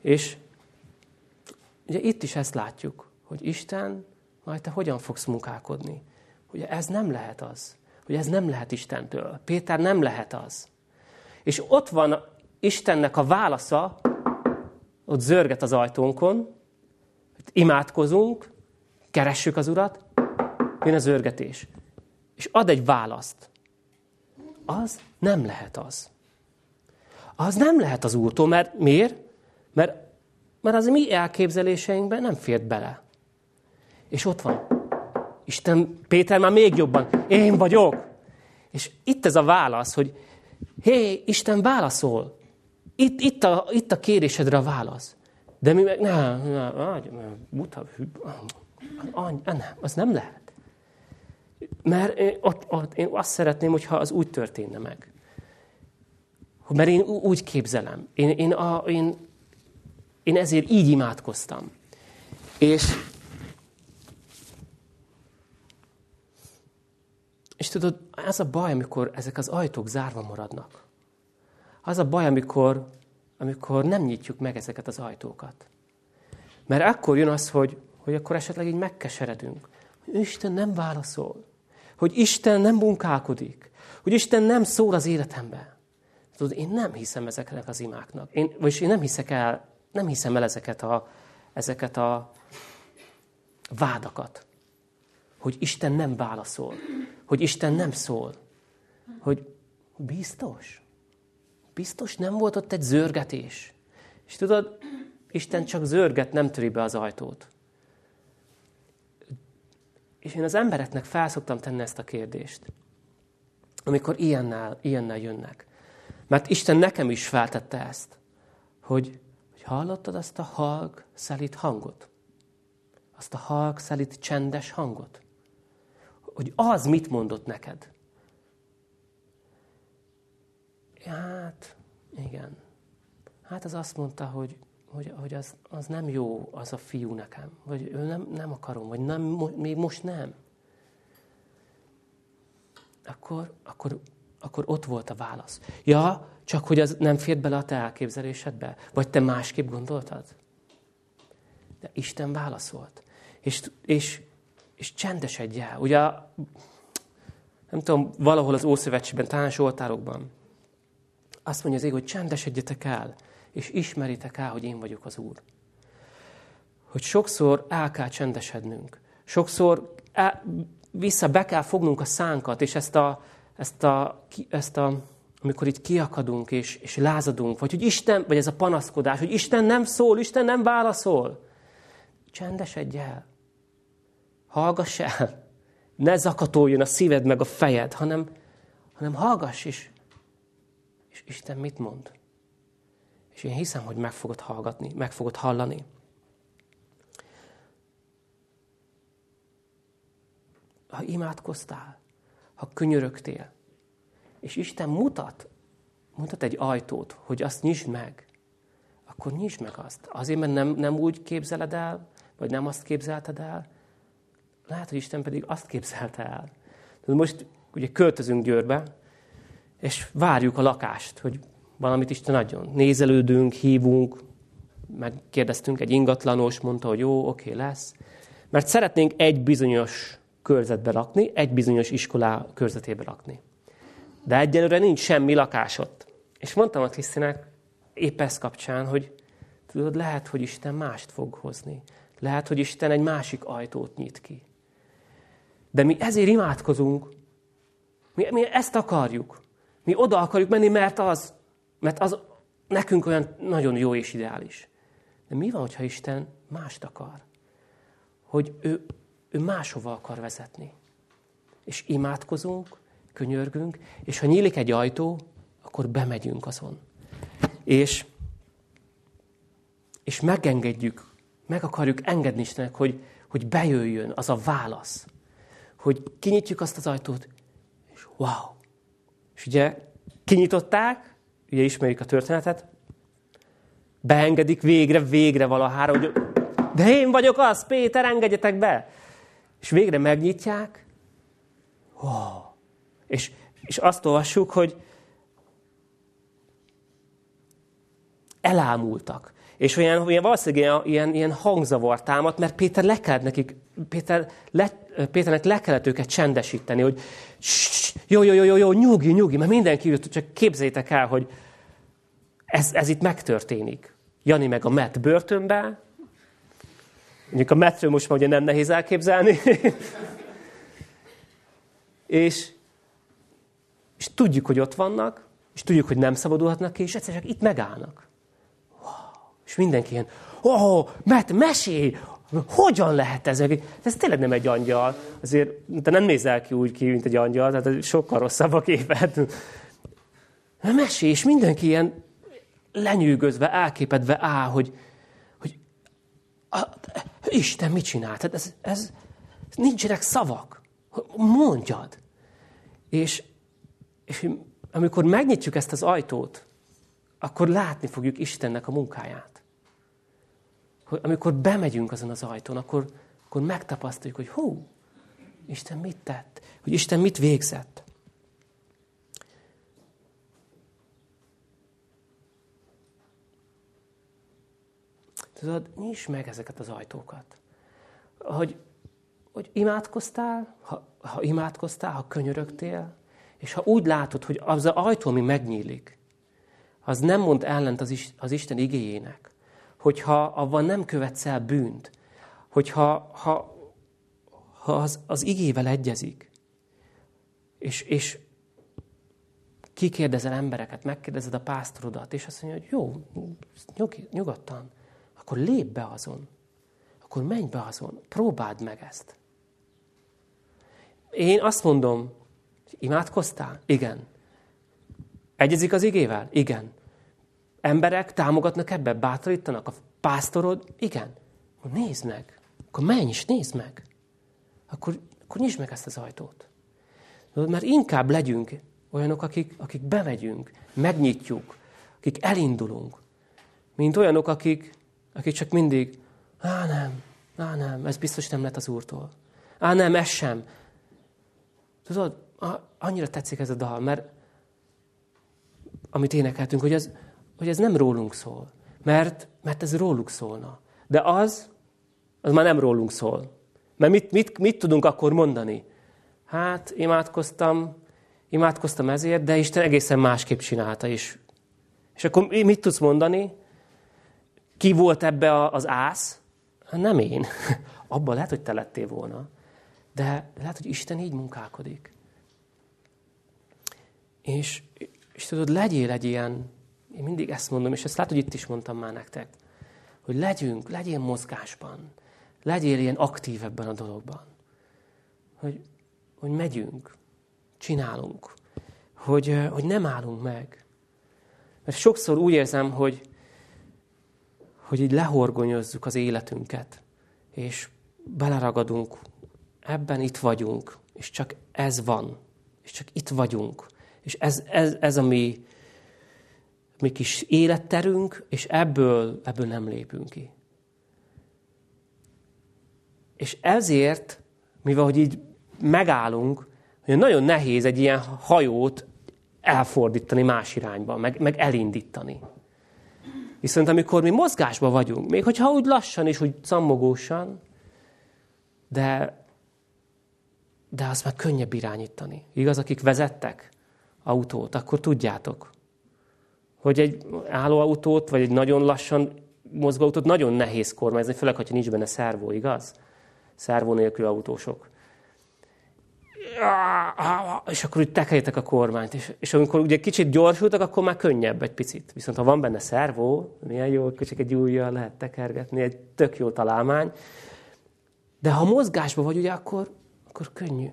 És ugye itt is ezt látjuk, hogy Isten, majd te hogyan fogsz munkálkodni. Ugye ez nem lehet az. Hogy ez nem lehet Istentől. Péter nem lehet az. És ott van Istennek a válasza, ott zörget az ajtónkon, imádkozunk, keressük az Urat, jön az örgetés. És ad egy választ. Az nem lehet az. Az nem lehet az Úrtól, mert miért? Mert, mert az mi elképzeléseinkben nem fért bele. És ott van. Isten, Péter már még jobban. Én vagyok. És itt ez a válasz, hogy hé, Isten válaszol. Itt, itt, a, itt a kérésedre a válasz. De mi meg, nem, nem, nem, buta, nem, az nem lehet. Mert én, ott, ott, én azt szeretném, hogyha az úgy történne meg. Mert én úgy képzelem. Én, én, a, én, én ezért így imádkoztam. És, és tudod, ez a baj, amikor ezek az ajtók zárva maradnak. Az a baj, amikor, amikor nem nyitjuk meg ezeket az ajtókat. Mert akkor jön az, hogy hogy akkor esetleg így megkeseredünk. Isten nem válaszol. Hogy Isten nem munkálkodik. Hogy Isten nem szól az életembe. Tudod, én nem hiszem ezeknek az imáknak. Én, vagyis én nem hiszek el, nem hiszem el ezeket a, ezeket a vádakat. Hogy Isten nem válaszol. Hogy Isten nem szól. Hogy biztos? Biztos nem volt ott egy zörgetés. És tudod, Isten csak zörget, nem töri be az ajtót. És én az embereknek felszoktam tenni ezt a kérdést, amikor ilyennel, ilyennel jönnek. Mert Isten nekem is feltette ezt, hogy, hogy hallottad azt a halk, szelít hangot? Azt a halk, szelít csendes hangot? Hogy az mit mondott neked? Hát, igen. Hát az azt mondta, hogy hogy, hogy az, az nem jó, az a fiú nekem, vagy ő nem, nem akarom, vagy nem, még most nem. Akkor, akkor, akkor ott volt a válasz. Ja, csak hogy az nem fért bele a te elképzelésedbe? Vagy te másképp gondoltad? De Isten válaszolt. És, és, és csendesedj el. Ugye, nem tudom, valahol az Ószövetségben, talán Zsoltárokban, azt mondja az ég, hogy csendesedjetek el és ismeritek el, hogy én vagyok az Úr. Hogy sokszor el kell csendesednünk. Sokszor el, vissza be kell fognunk a szánkat, és ezt a, ezt a, ezt a amikor itt kiakadunk és, és lázadunk, vagy hogy Isten, vagy ez a panaszkodás, hogy Isten nem szól, Isten nem válaszol. Csendesedj el. Hallgass el. Ne zakatoljon a szíved meg a fejed, hanem, hanem hallgass is. És Isten mit mond? És én hiszem, hogy meg fogod hallgatni, meg fogod hallani. Ha imádkoztál, ha könyörögtél, és Isten mutat, mutat egy ajtót, hogy azt nyisd meg, akkor nyisd meg azt. Azért, mert nem, nem úgy képzeled el, vagy nem azt képzelted el, lehet, hogy Isten pedig azt képzelte el. De most ugye költözünk Győrbe, és várjuk a lakást, hogy valamit Isten adjon. Nézelődünk, hívunk, megkérdeztünk egy ingatlanos, mondta, hogy jó, oké, lesz. Mert szeretnénk egy bizonyos körzetbe lakni, egy bizonyos iskolá körzetébe lakni. De egyelőre nincs semmi lakás ott. És mondtam a Krisztinek épp ezt kapcsán, hogy tudod, lehet, hogy Isten mást fog hozni. Lehet, hogy Isten egy másik ajtót nyit ki. De mi ezért imádkozunk. Mi, mi ezt akarjuk. Mi oda akarjuk menni, mert az, mert az nekünk olyan nagyon jó és ideális. De mi van, hogyha Isten mást akar? Hogy ő, ő máshova akar vezetni. És imádkozunk, könyörgünk, és ha nyílik egy ajtó, akkor bemegyünk azon. És, és megengedjük, meg akarjuk engedni Istennek, hogy, hogy bejöjjön az a válasz. Hogy kinyitjuk azt az ajtót, és wow! És ugye kinyitották, ugye ismerjük a történetet, beengedik végre, végre valahára, hogy de én vagyok az, Péter, engedjetek be! És végre megnyitják, wow. és, és azt olvassuk, hogy elámultak. És olyan, olyan valószínűleg ilyen, ilyen hangzavar támadt, mert Péter le kellett nekik, Péter le, Péternek le kellett őket csendesíteni, hogy jó, jó, jó, jó, jó, nyugi, nyugi, mert mindenki jött, csak képzeljétek el, hogy ez, ez itt megtörténik. Jani meg a Matt börtönbe, mondjuk a Mattről most már ugye nem nehéz elképzelni, és, és tudjuk, hogy ott vannak, és tudjuk, hogy nem szabadulhatnak ki, és egyszerűen itt megállnak. És mindenki ilyen, oh, mert mesélj, hogyan lehet ez? Ez tényleg nem egy angyal. Azért te nem nézel ki úgy ki, mint egy angyal, tehát sokkal rosszabb a képet. Mesélj, és mindenki ilyen lenyűgözve, elképedve áll, hogy, hogy Isten mit csinált? Hát ez, ez, ez nincsenek szavak. Mondjad. És, és amikor megnyitjuk ezt az ajtót, akkor látni fogjuk Istennek a munkáját hogy amikor bemegyünk azon az ajtón, akkor, akkor megtapasztaljuk, hogy hú, Isten mit tett, hogy Isten mit végzett. Tudod, nyisd meg ezeket az ajtókat. Hogy, hogy imádkoztál, ha, ha imádkoztál, ha könyörögtél, és ha úgy látod, hogy az az ajtó, ami megnyílik, az nem mond ellent az, az Isten igéjének, hogyha avval nem követsz el bűnt, hogyha ha, ha az, az igével egyezik, és, és kikérdezel embereket, megkérdezed a pásztorodat, és azt mondja, hogy jó, nyug, nyugodtan, akkor lép be azon, akkor menj be azon, próbáld meg ezt. Én azt mondom, imádkoztál? Igen. Egyezik az igével? Igen. Emberek támogatnak ebbe, bátorítanak? A pásztorod? Igen. Nézd meg. Akkor menj is, nézd meg. Akkor, akkor nyisd meg ezt az ajtót. Mert inkább legyünk olyanok, akik, akik bemegyünk, megnyitjuk, akik elindulunk, mint olyanok, akik, akik csak mindig, á nem, á nem, ez biztos nem lett az Úrtól. Á nem, ez sem. Tudod, annyira tetszik ez a dal, mert amit énekeltünk, hogy ez, hogy ez nem rólunk szól, mert, mert ez róluk szólna. De az, az már nem rólunk szól. Mert mit, mit, mit tudunk akkor mondani? Hát, imádkoztam, imádkoztam ezért, de Isten egészen másképp csinálta is. És akkor mit tudsz mondani? Ki volt ebbe az ász? Hát nem én. Abban lehet, hogy te lettél volna. De lehet, hogy Isten így munkálkodik. És, és tudod, legyél egy ilyen én mindig ezt mondom, és ezt látod, hogy itt is mondtam már nektek, hogy legyünk, legyél mozgásban, legyél ilyen aktív ebben a dologban. Hogy, hogy megyünk, csinálunk, hogy, hogy nem állunk meg. Mert sokszor úgy érzem, hogy, hogy így lehorgonyozzuk az életünket, és beleragadunk, ebben itt vagyunk, és csak ez van, és csak itt vagyunk, és ez, ez, ez a mi mi kis életterünk, és ebből, ebből nem lépünk ki. És ezért, mivel hogy így megállunk, hogy nagyon nehéz egy ilyen hajót elfordítani más irányba, meg, meg elindítani. Viszont amikor mi mozgásban vagyunk, még hogyha úgy lassan és úgy cammogósan, de, de azt már könnyebb irányítani. Igaz, akik vezettek autót, akkor tudjátok, hogy egy állóautót, vagy egy nagyon lassan mozgóautót nagyon nehéz kormányozni, főleg, hogyha nincs benne szervó, igaz? Szervó nélkül autósok. És akkor úgy tekerjetek a kormányt. És, és amikor ugye kicsit gyorsultak, akkor már könnyebb egy picit. Viszont ha van benne szervó, milyen jó, kicsit egy ujjal lehet tekergetni, egy tök jó találmány. De ha mozgásban vagy, ugye, akkor, akkor könnyű.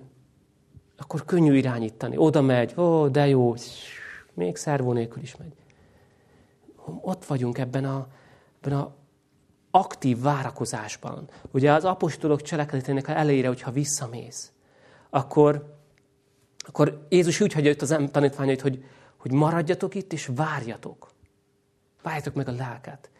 Akkor könnyű irányítani. Oda megy, ó, de jó, még szervó nélkül is megy. Ott vagyunk ebben a, ebben a aktív várakozásban. Ugye az apostolok cselekedetének elejére, hogyha visszamész, akkor, akkor Jézus úgy hagyja az tanítványait, hogy, hogy maradjatok itt, és várjatok. Várjatok meg a lelket.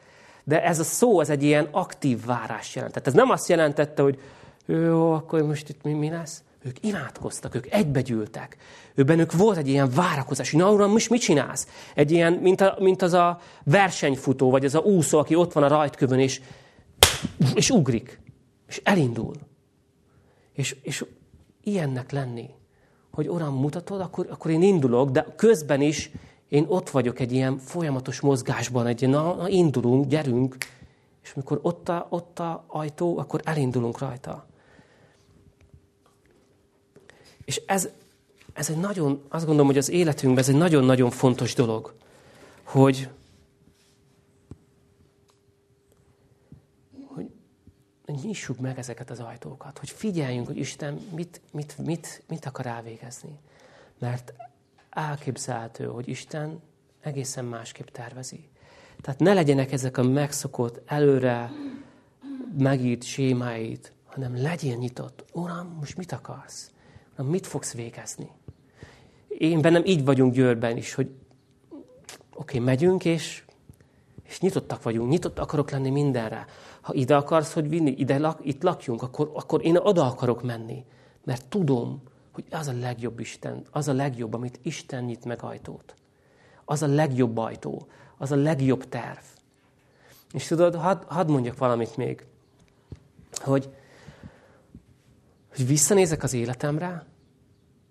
De ez a szó, ez egy ilyen aktív várás jelentett. Ez nem azt jelentette, hogy jó, akkor most itt mi, mi lesz? Ők imádkoztak, ők egybegyűltek. Ő bennük volt egy ilyen várakozás, hogy na uram, most mit csinálsz? Egy ilyen, mint, a, mint az a versenyfutó, vagy az a úszó, aki ott van a rajtkövön, és, és ugrik, és elindul. És, és ilyennek lenni, hogy Uram, mutatod, akkor, akkor én indulok, de közben is én ott vagyok egy ilyen folyamatos mozgásban, egy na, na indulunk, gyerünk, és amikor ott a, ott a ajtó, akkor elindulunk rajta. És ez, ez egy nagyon, azt gondolom, hogy az életünkben ez egy nagyon-nagyon fontos dolog, hogy nyissuk meg ezeket az ajtókat, hogy figyeljünk, hogy Isten mit, mit, mit, mit akar elvégezni. Mert elképzelhető, hogy Isten egészen másképp tervezi. Tehát ne legyenek ezek a megszokott, előre megírt sémáid, hanem legyél nyitott. Uram, most mit akarsz? Uram, mit fogsz végezni? Én bennem így vagyunk Győrben is, hogy oké, okay, megyünk, és, és nyitottak vagyunk, nyitott akarok lenni mindenre. Ha ide akarsz, hogy vinni, ide lak, itt lakjunk, akkor, akkor én oda akarok menni. Mert tudom, hogy az a legjobb Isten, az a legjobb, amit Isten nyit meg ajtót. Az a legjobb ajtó, az a legjobb terv. És tudod, hadd had mondjak valamit még, hogy, hogy visszanézek az életemre,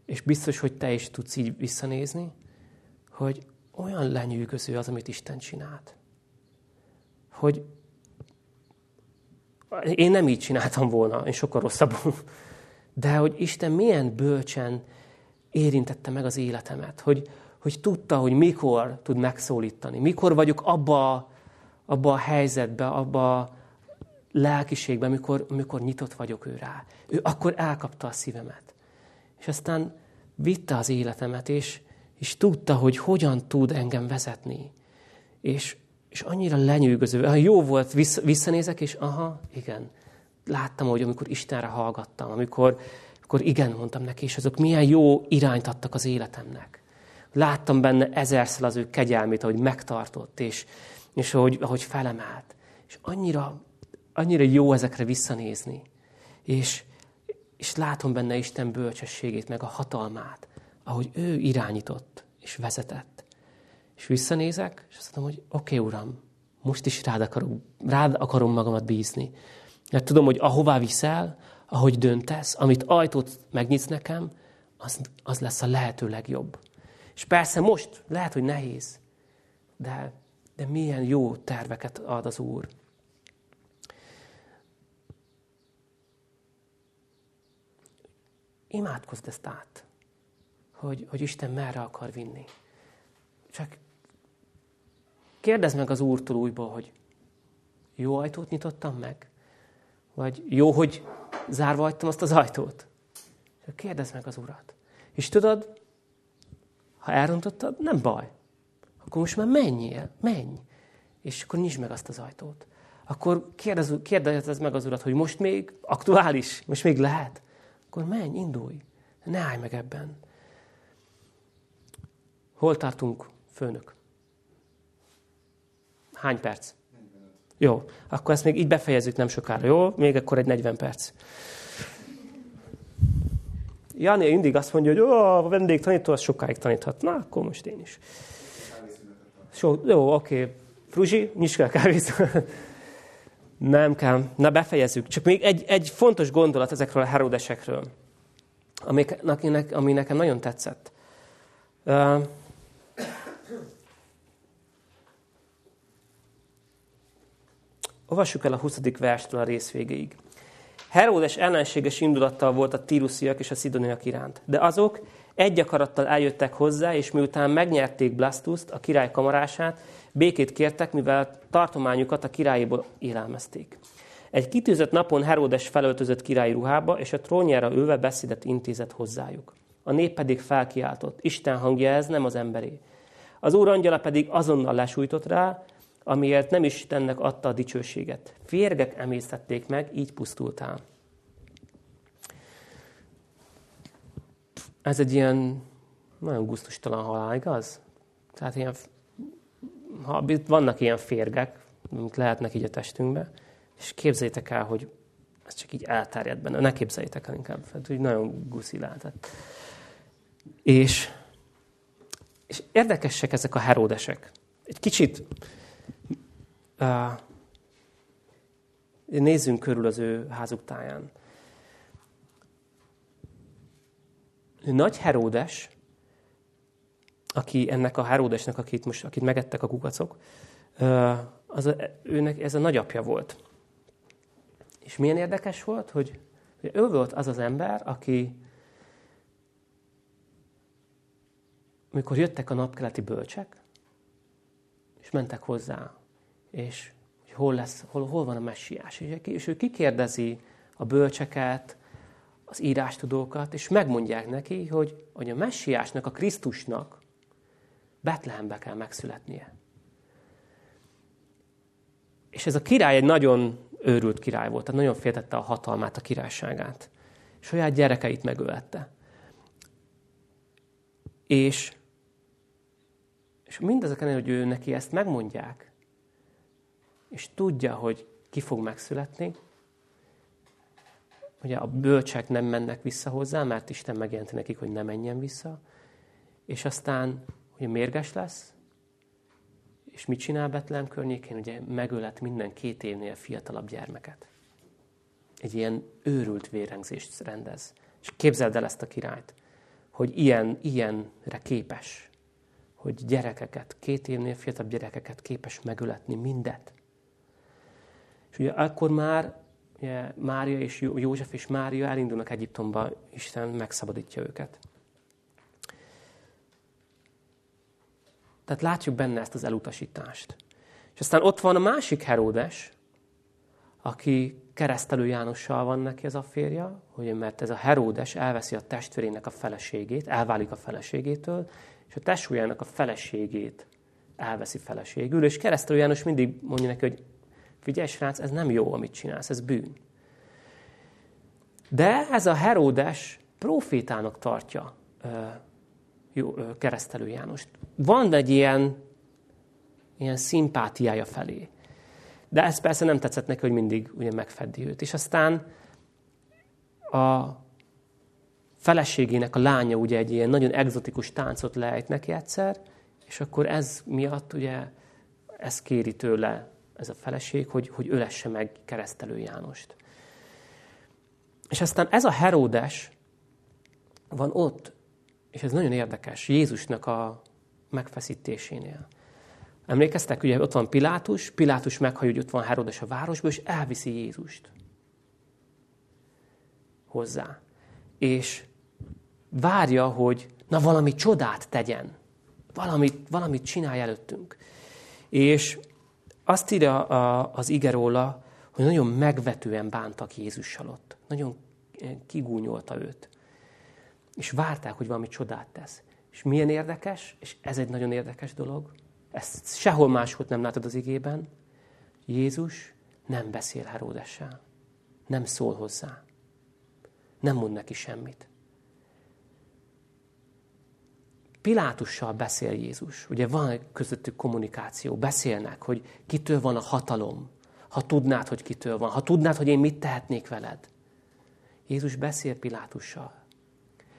és biztos, hogy te is tudsz így visszanézni, hogy olyan lenyűgöző az, amit Isten csinált. Hogy én nem így csináltam volna, én sokkal rosszabbul. De hogy Isten milyen bölcsen érintette meg az életemet, hogy, hogy tudta, hogy mikor tud megszólítani, mikor vagyok abba, abba a helyzetbe, abba a lelkiségben, mikor, mikor nyitott vagyok ő rá. Ő akkor elkapta a szívemet. És aztán vitte az életemet, és, és tudta, hogy hogyan tud engem vezetni. És, és annyira lenyűgöző. Jó volt, vissza, visszanézek, és aha, igen, láttam, hogy amikor Istenre hallgattam, amikor, amikor igen mondtam neki, és azok milyen jó irányt adtak az életemnek. Láttam benne ezerszer az ő kegyelmét, ahogy megtartott, és, és ahogy, ahogy felemelt. És annyira, annyira jó ezekre visszanézni. És, és látom benne Isten bölcsességét, meg a hatalmát, ahogy ő irányított és vezetett. És visszanézek, és azt mondom, hogy oké, okay, Uram, most is rád, akarok, rád akarom magamat bízni. Mert tudom, hogy ahová viszel, ahogy döntesz, amit ajtót megnyitsz nekem, az, az lesz a lehető legjobb. És persze most lehet, hogy nehéz, de, de milyen jó terveket ad az Úr. Imádkozd ezt át, hogy, hogy Isten merre akar vinni. Csak kérdezd meg az Úrtól újból, hogy jó ajtót nyitottam meg? Vagy jó, hogy zárva hagytam azt az ajtót? Kérdezd meg az Urat. És tudod, ha elrontottad, nem baj. Akkor most már menjél, menj. És akkor nyisd meg azt az ajtót. Akkor kérdez, kérdezz meg az Urat, hogy most még aktuális, most még lehet. Akkor menj, indulj. Ne állj meg ebben. Hol tartunk, főnök? Hány perc? Jó, akkor ezt még így befejezzük nem sokára, jó? Még akkor egy 40 perc. Jani mindig azt mondja, hogy a vendég tanító az sokáig taníthat. Na, akkor most én is. So, jó, oké. Okay. Fruzsi, nyisd el kávét. Nem kell. Na, befejezzük. Csak még egy, egy fontos gondolat ezekről a herodesekről, ami, ami nekem nagyon tetszett. Uh, Olvassuk el a 20. verstől a rész végéig. Heródes ellenséges indulattal volt a tírusziak és a szidoniak iránt, de azok egy akarattal eljöttek hozzá, és miután megnyerték Blastuszt, a király kamarását, békét kértek, mivel tartományukat a királyból élelmezték. Egy kitűzött napon Heródes felöltözött királyi ruhába, és a trónjára ülve beszédet intézett hozzájuk. A nép pedig felkiáltott, Isten hangja ez, nem az emberé. Az úr angyala pedig azonnal lesújtott rá, amiért nem Istennek adta a dicsőséget. Férgek emésztették meg, így pusztultál. Ez egy ilyen nagyon gusztustalan halál, igaz? Tehát ilyen, ha vannak ilyen férgek, amik lehetnek így a testünkbe, és képzeljétek el, hogy ez csak így elterjed benne. Ne képzeljétek el inkább, mert úgy nagyon guszi lehetett. És, és érdekesek ezek a heródesek. Egy kicsit nézzünk körül az ő házuk táján. Nagy Heródes, aki ennek a Heródesnek, akit most akit megettek a kukacok, az a, őnek ez a nagyapja volt. És milyen érdekes volt, hogy, ő volt az az ember, aki amikor jöttek a napkeleti bölcsek, és mentek hozzá, és hogy hol, lesz, hol, hol van a messiás. És, és ő kikérdezi a bölcseket, az írástudókat, és megmondják neki, hogy, hogy a messiásnak, a Krisztusnak Betlehembe kell megszületnie. És ez a király egy nagyon őrült király volt, tehát nagyon féltette a hatalmát, a királyságát. Saját gyerekeit megölette. És, és mindezek hogy ő neki ezt megmondják, és tudja, hogy ki fog megszületni, Ugye a bölcsek nem mennek vissza hozzá, mert Isten megjelenti nekik, hogy ne menjen vissza. És aztán ugye mérges lesz, és mit csinál Betlehem környékén? Ugye megölet minden két évnél fiatalabb gyermeket. Egy ilyen őrült vérengzést rendez. És képzeld el ezt a királyt, hogy ilyen, ilyenre képes, hogy gyerekeket, két évnél fiatalabb gyerekeket képes megöletni mindet. És ugye akkor már ugye, Mária és József és Mária elindulnak Egyiptomba, Isten megszabadítja őket. Tehát látjuk benne ezt az elutasítást. És aztán ott van a másik Heródes, aki keresztelő Jánossal van neki az a férja, hogy mert ez a Heródes elveszi a testvérének a feleségét, elválik a feleségétől, és a testvérjának a feleségét elveszi feleségül, és keresztelő János mindig mondja neki, hogy Figyelj, srác, ez nem jó, amit csinálsz, ez bűn. De ez a Heródes profétának tartja jó, keresztelő Jánost. Van egy ilyen, ilyen szimpátiája felé. De ez persze nem tetszett neki, hogy mindig ugye megfeddi őt. És aztán a feleségének a lánya ugye egy ilyen nagyon egzotikus táncot lejt neki egyszer, és akkor ez miatt ugye ez kéri tőle ez a feleség, hogy, hogy ölesse meg keresztelő Jánost. És aztán ez a Heródes van ott, és ez nagyon érdekes, Jézusnak a megfeszítésénél. Emlékeztek, ugye ott van Pilátus, Pilátus meghallja, hogy ott van Herodes a városban, és elviszi Jézust hozzá. És várja, hogy na valami csodát tegyen, valamit, valamit csinálj előttünk. És azt írja az ige róla, hogy nagyon megvetően bántak Jézussal ott. Nagyon kigúnyolta őt. És várták, hogy valami csodát tesz. És milyen érdekes, és ez egy nagyon érdekes dolog, ezt sehol máshol nem látod az igében, Jézus nem beszél Heródessel. Nem szól hozzá. Nem mond neki semmit. Pilátussal beszél Jézus. Ugye van közöttük kommunikáció, beszélnek, hogy kitől van a hatalom. Ha tudnád, hogy kitől van, ha tudnád, hogy én mit tehetnék veled. Jézus beszél Pilátussal.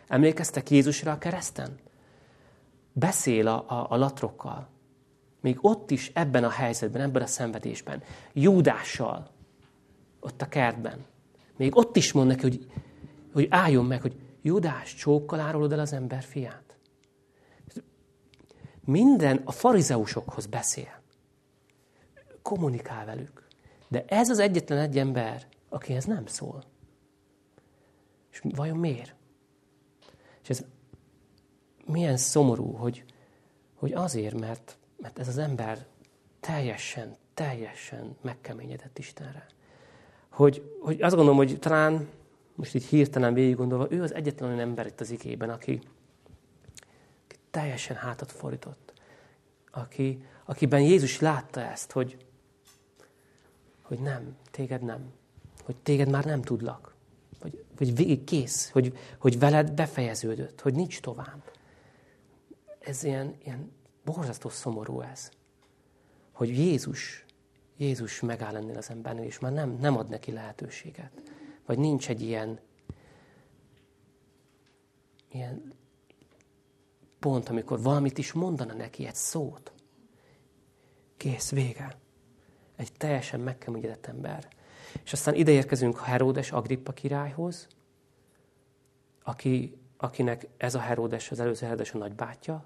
Emlékeztek Jézusra a kereszten? Beszél a, a, a latrokkal. Még ott is, ebben a helyzetben, ebben a szenvedésben. Júdással, ott a kertben. Még ott is mond neki, hogy, hogy álljon meg, hogy Júdás, csókkal árulod el az ember fiát minden a farizeusokhoz beszél. Kommunikál velük. De ez az egyetlen egy ember, akihez nem szól. És vajon miért? És ez milyen szomorú, hogy, hogy azért, mert, mert ez az ember teljesen, teljesen megkeményedett Istenre. Hogy, hogy azt gondolom, hogy talán most így hirtelen végig gondolva, ő az egyetlen olyan ember itt az igében, aki, aki teljesen hátat fordított. Aki, akiben Jézus látta ezt, hogy, hogy nem, téged nem. Hogy téged már nem tudlak. Hogy, hogy végig kész, hogy, hogy veled befejeződött, hogy nincs tovább. Ez ilyen, ilyen borzasztó szomorú ez. Hogy Jézus, Jézus megáll ennél az embernél, és már nem, nem ad neki lehetőséget. Vagy nincs egy ilyen, ilyen pont, amikor valamit is mondana neki, egy szót. Kész, vége. Egy teljesen megkeményedett ember. És aztán ide érkezünk a Heródes Agrippa királyhoz, aki, akinek ez a Heródes, az előző Heródes a nagybátyja,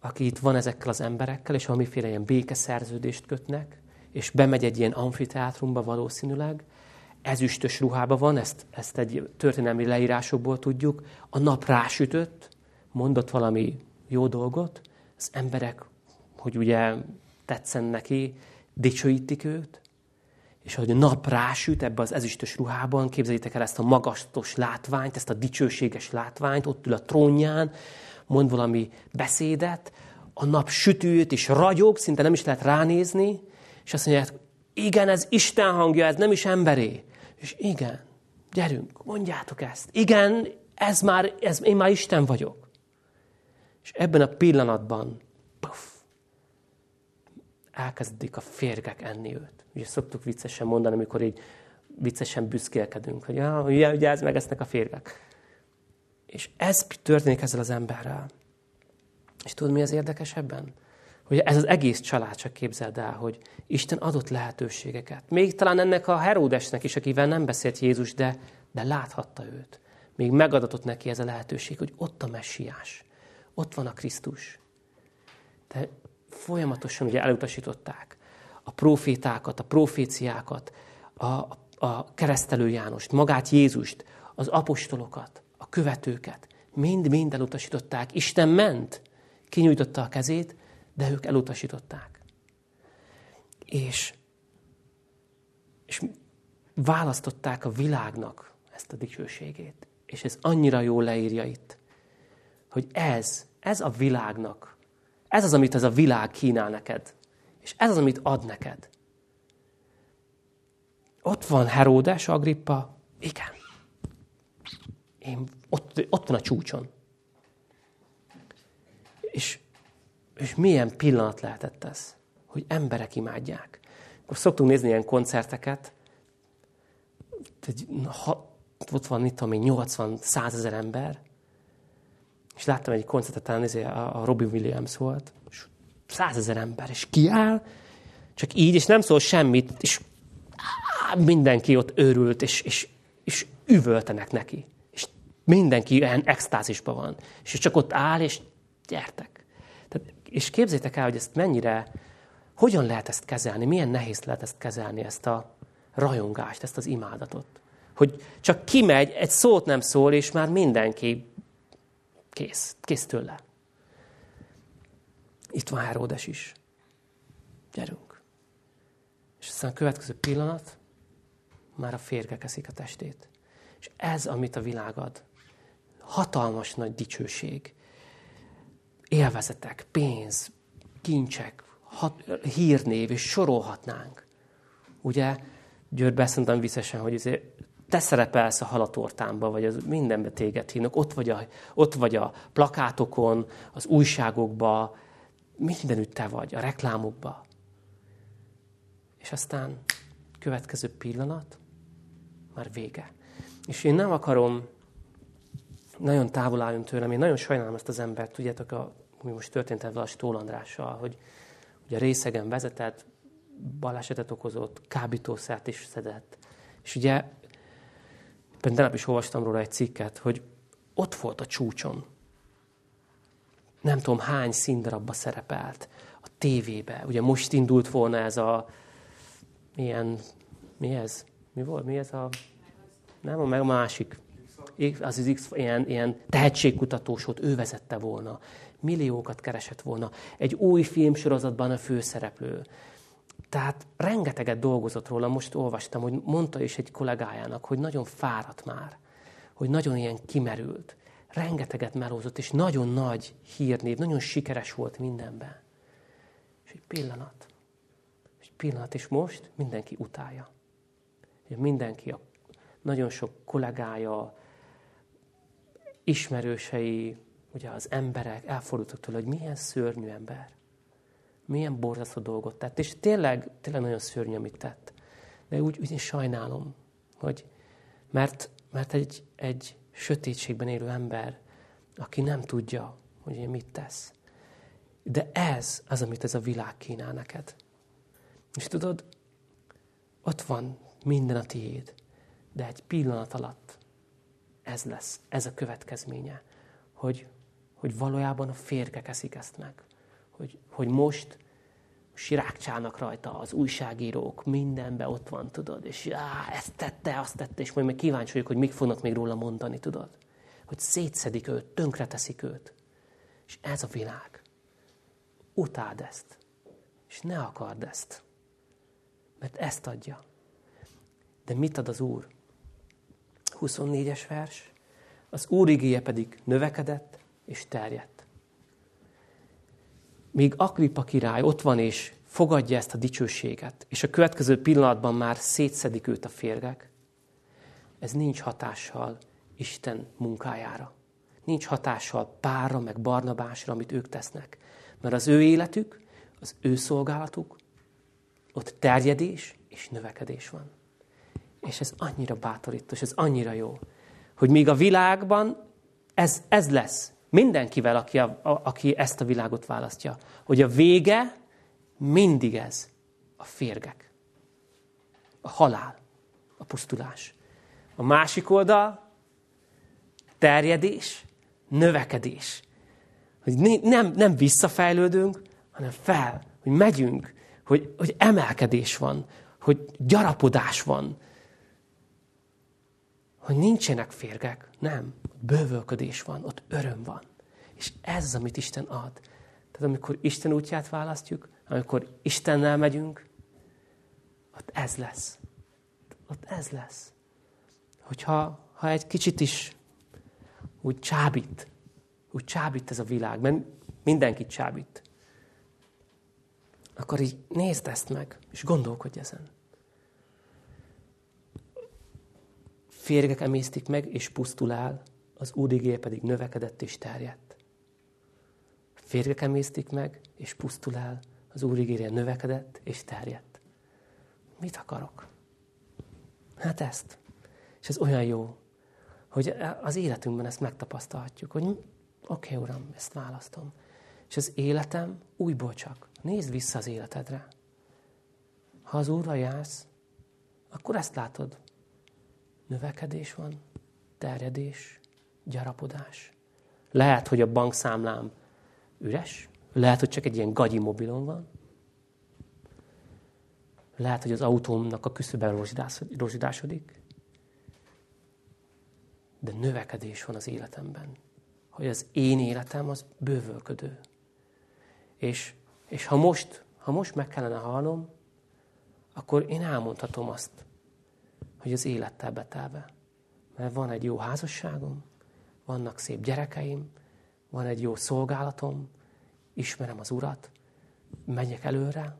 aki itt van ezekkel az emberekkel, és valamiféle ilyen békeszerződést kötnek, és bemegy egy ilyen amfiteátrumba valószínűleg, ezüstös ruhába van, ezt, ezt egy történelmi leírásokból tudjuk, a nap rásütött, mondott valami jó dolgot, az emberek, hogy ugye tetszen neki, dicsőítik őt, és ahogy a nap rásüt ebbe az ezüstös ruhában, képzeljétek el ezt a magastos látványt, ezt a dicsőséges látványt, ott ül a trónján, mond valami beszédet, a nap sütőt és ragyog, szinte nem is lehet ránézni, és azt mondják, igen, ez Isten hangja, ez nem is emberé. És igen, gyerünk, mondjátok ezt. Igen, ez már, ez, én már Isten vagyok. És ebben a pillanatban, puff, elkezdik a férgek enni őt. Ugye szoktuk viccesen mondani, amikor így viccesen büszkélkedünk, hogy ja, ugye, ugye ez meg esznek a férgek. És ez történik ezzel az emberrel. És tudod, mi az érdekes ebben? Hogy ez az egész család csak képzeld el, hogy Isten adott lehetőségeket. Még talán ennek a Heródesnek is, akivel nem beszélt Jézus, de, de láthatta őt. Még megadatott neki ez a lehetőség, hogy ott a messiás. Ott van a Krisztus. De folyamatosan ugye elutasították a profétákat, a proféciákat, a, a keresztelő Jánost, magát Jézust, az apostolokat, a követőket. Mind-mind elutasították. Isten ment, kinyújtotta a kezét, de ők elutasították. És, és választották a világnak ezt a dicsőségét. És ez annyira jól leírja itt, hogy ez, ez a világnak, ez az, amit ez a világ kínál neked. És ez az, amit ad neked. Ott van Heródes, Agrippa, igen. Én, ott, ott van a csúcson. És és milyen pillanat lehetett ez, hogy emberek imádják. Akkor szoktunk nézni ilyen koncerteket, ha, ott van, itt ami 80 100 ember, és láttam egy koncertet, talán izé, a, a Robin Williams volt, és százezer ember, és kiáll, csak így, és nem szól semmit, és mindenki ott őrült, és, és, és üvöltenek neki. És mindenki ilyen extázisban van. És csak ott áll, és gyertek. És képzétek el, hogy ezt mennyire, hogyan lehet ezt kezelni, milyen nehéz lehet ezt kezelni, ezt a rajongást, ezt az imádatot. Hogy csak kimegy, egy szót nem szól, és már mindenki kész, kész tőle. Itt van Heródes is. Gyerünk. És aztán a következő pillanat, már a férgek eszik a testét. És ez, amit a világ ad. Hatalmas nagy dicsőség élvezetek, pénz, kincsek, hat, hírnév, és sorolhatnánk. Ugye, György beszéltem viszesen, hogy azért te szerepelsz a halatortámba, vagy az mindenbe téged hívnak, ott vagy, a, ott vagy a plakátokon, az újságokba, mindenütt te vagy, a reklámokba. És aztán következő pillanat, már vége. És én nem akarom, nagyon távol álljon tőlem, én nagyon sajnálom ezt az embert, tudjátok, a most történt ebben a Stól Andrással, hogy ugye részegen vezetett, balesetet okozott, kábítószert is szedett. És ugye, tegnap is olvastam róla egy cikket, hogy ott volt a csúcson. nem tudom hány színdarabba szerepelt a tévébe. Ugye most indult volna ez a milyen, mi ez? Mi volt? Mi ez a... Nem, a meg a másik. Az az X, ilyen, ilyen tehetségkutatósot ő vezette volna. Milliókat keresett volna. Egy új filmsorozatban a főszereplő. Tehát rengeteget dolgozott róla, most olvastam, hogy mondta is egy kollégájának, hogy nagyon fáradt már, hogy nagyon ilyen kimerült, rengeteget melózott, és nagyon nagy hírnév, nagyon sikeres volt mindenben. És egy pillanat, egy pillanat, és most mindenki utálja. Mindenki, a, nagyon sok kollégája, ismerősei, ugye az emberek elfordultak tőle, hogy milyen szörnyű ember milyen borzasztó dolgot tett. És tényleg, tényleg nagyon szörnyű, amit tett. De úgy, úgy én sajnálom, hogy mert, mert egy, egy sötétségben élő ember, aki nem tudja, hogy mit tesz. De ez az, amit ez a világ kínál neked. És tudod, ott van minden a tiéd, de egy pillanat alatt ez lesz, ez a következménye, hogy, hogy valójában a férgek eszik ezt meg hogy, hogy most sirákcsának rajta az újságírók, mindenbe ott van, tudod, és á, ezt tette, azt tette, és majd meg kíváncsi vagyok, hogy mik fognak még róla mondani, tudod. Hogy szétszedik őt, tönkreteszik őt. És ez a világ. Utáld ezt. És ne akard ezt. Mert ezt adja. De mit ad az Úr? 24-es vers. Az Úr igéje pedig növekedett és terjedt míg Akripa király ott van és fogadja ezt a dicsőséget, és a következő pillanatban már szétszedik őt a férgek, ez nincs hatással Isten munkájára. Nincs hatással párra, meg Barnabásra, amit ők tesznek. Mert az ő életük, az ő szolgálatuk, ott terjedés és növekedés van. És ez annyira bátorító, és ez annyira jó, hogy még a világban ez, ez lesz. Mindenkivel, aki, a, a, aki ezt a világot választja. Hogy a vége mindig ez. A férgek. A halál. A pusztulás. A másik oldal terjedés, növekedés. Hogy nem, nem visszafejlődünk, hanem fel, hogy megyünk, hogy, hogy emelkedés van, hogy gyarapodás van, hogy nincsenek férgek, nem bővölködés van, ott öröm van. És ez amit Isten ad. Tehát amikor Isten útját választjuk, amikor Istennel megyünk, ott ez lesz. Ott ez lesz. Hogyha ha egy kicsit is úgy csábít, úgy csábít ez a világ, mert mindenkit csábít, akkor így nézd ezt meg, és gondolkodj ezen. Férgek emésztik meg, és pusztul el, az úr pedig növekedett és terjedt. Férgek emésztik meg, és pusztul el, az úr ígérje növekedett és terjedt. Mit akarok? Hát ezt. És ez olyan jó, hogy az életünkben ezt megtapasztalhatjuk, hogy oké, okay, Uram, ezt választom. És az életem újból csak. Nézd vissza az életedre. Ha az Úrra jársz, akkor ezt látod. Növekedés van, terjedés, gyarapodás. Lehet, hogy a bankszámlám üres, lehet, hogy csak egy ilyen gagyi mobilon van, lehet, hogy az autómnak a küszöben rozsidásodik, de növekedés van az életemben. Hogy az én életem az bővölködő. És, és ha, most, ha most meg kellene halnom, akkor én elmondhatom azt, hogy az élettel betelve. Mert van egy jó házasságom, vannak szép gyerekeim, van egy jó szolgálatom, ismerem az Urat, megyek előre,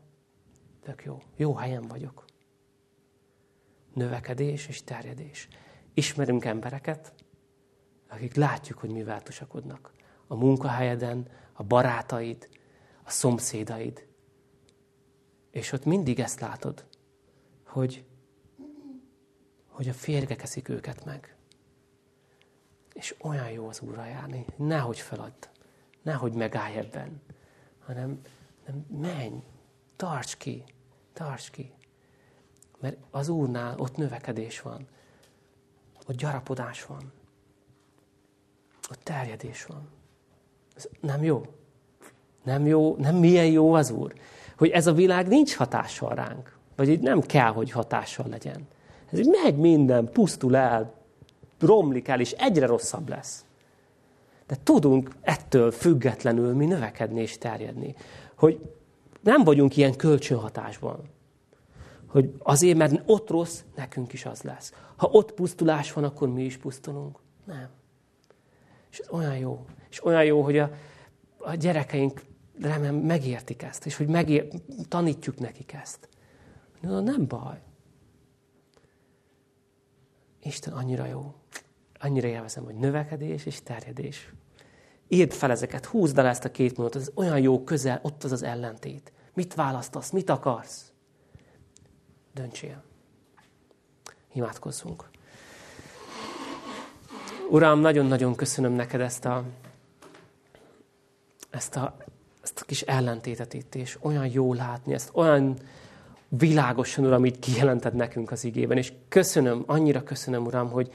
tök jó, jó helyen vagyok. Növekedés és terjedés. Ismerünk embereket, akik látjuk, hogy mivel tusakodnak. A munkahelyeden, a barátaid, a szomszédaid. És ott mindig ezt látod, hogy, hogy a férgek eszik őket meg. És olyan jó az Úrra járni, nehogy feladd, nehogy megállj ebben, hanem nem, menj, tarts ki, tarts ki. Mert az Úrnál ott növekedés van, ott gyarapodás van, ott terjedés van. Ez nem jó. Nem jó, nem milyen jó az Úr. Hogy ez a világ nincs hatással ránk. Vagy így nem kell, hogy hatással legyen. Ez így megy minden, pusztul el, romlik el, és egyre rosszabb lesz. De tudunk ettől függetlenül mi növekedni és terjedni. Hogy nem vagyunk ilyen kölcsönhatásban. Hogy azért, mert ott rossz, nekünk is az lesz. Ha ott pusztulás van, akkor mi is pusztulunk. Nem. És ez olyan jó. És olyan jó, hogy a, a gyerekeink remélem megértik ezt, és hogy megér, tanítjuk nekik ezt. Na, nem baj. Isten annyira jó. Annyira élvezem, hogy növekedés és terjedés. Írd fel ezeket, húzd el ezt a két mondatot, ez olyan jó közel, ott az az ellentét. Mit választasz, mit akarsz? Döntsél. Imádkozzunk. Uram, nagyon-nagyon köszönöm neked ezt a, ezt a, ezt a kis ellentétet itt, és olyan jó látni, ezt olyan világosan, Uram, így kijelented nekünk az igében. És köszönöm, annyira köszönöm, Uram, hogy,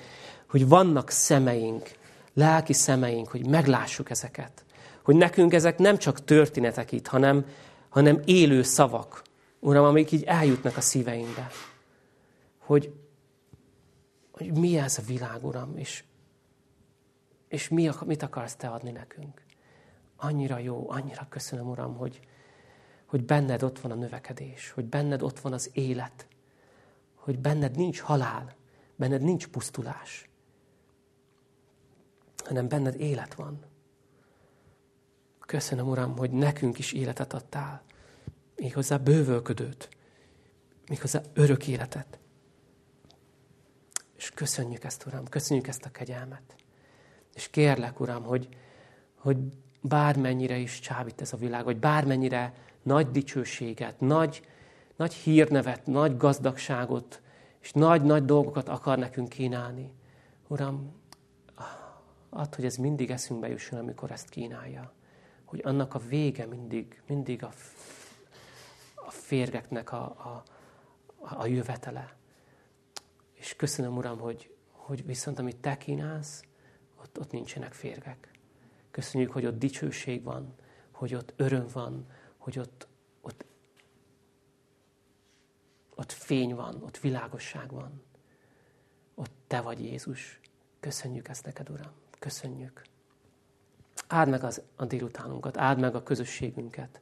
hogy vannak szemeink, lelki szemeink, hogy meglássuk ezeket. Hogy nekünk ezek nem csak történetek itt, hanem, hanem élő szavak, Uram, amik így eljutnak a szíveinkbe. Hogy, hogy mi ez a világ, Uram, és, és mi, mit akarsz Te adni nekünk. Annyira jó, annyira köszönöm, Uram, hogy, hogy benned ott van a növekedés, hogy benned ott van az élet, hogy benned nincs halál, benned nincs pusztulás, hanem benned élet van. Köszönöm, Uram, hogy nekünk is életet adtál, méghozzá bővölködőt, méghozzá örök életet. És köszönjük ezt, Uram, köszönjük ezt a kegyelmet. És kérlek, Uram, hogy, hogy bármennyire is csábít ez a világ, vagy bármennyire nagy dicsőséget, nagy, nagy hírnevet, nagy gazdagságot, és nagy-nagy dolgokat akar nekünk kínálni. Uram, add, hogy ez mindig eszünkbe jusson, amikor ezt kínálja. Hogy annak a vége mindig, mindig a, a férgeknek a, a, a jövetele. És köszönöm, Uram, hogy, hogy viszont amit Te kínálsz, ott, ott nincsenek férgek. Köszönjük, hogy ott dicsőség van, hogy ott öröm van, hogy ott, ott, ott fény van, ott világosság van. Ott Te vagy Jézus. Köszönjük ezt neked, Uram. Köszönjük. Áld meg az, a délutánunkat, áld meg a közösségünket.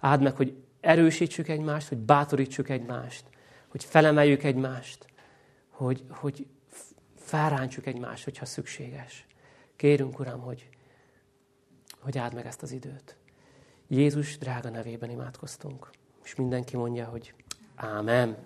Áld meg, hogy erősítsük egymást, hogy bátorítsuk egymást, hogy felemeljük egymást, hogy, hogy felrántsuk egymást, hogyha szükséges. Kérünk, Uram, hogy, hogy áld meg ezt az időt. Jézus drága nevében imádkoztunk. És mindenki mondja, hogy Ámen.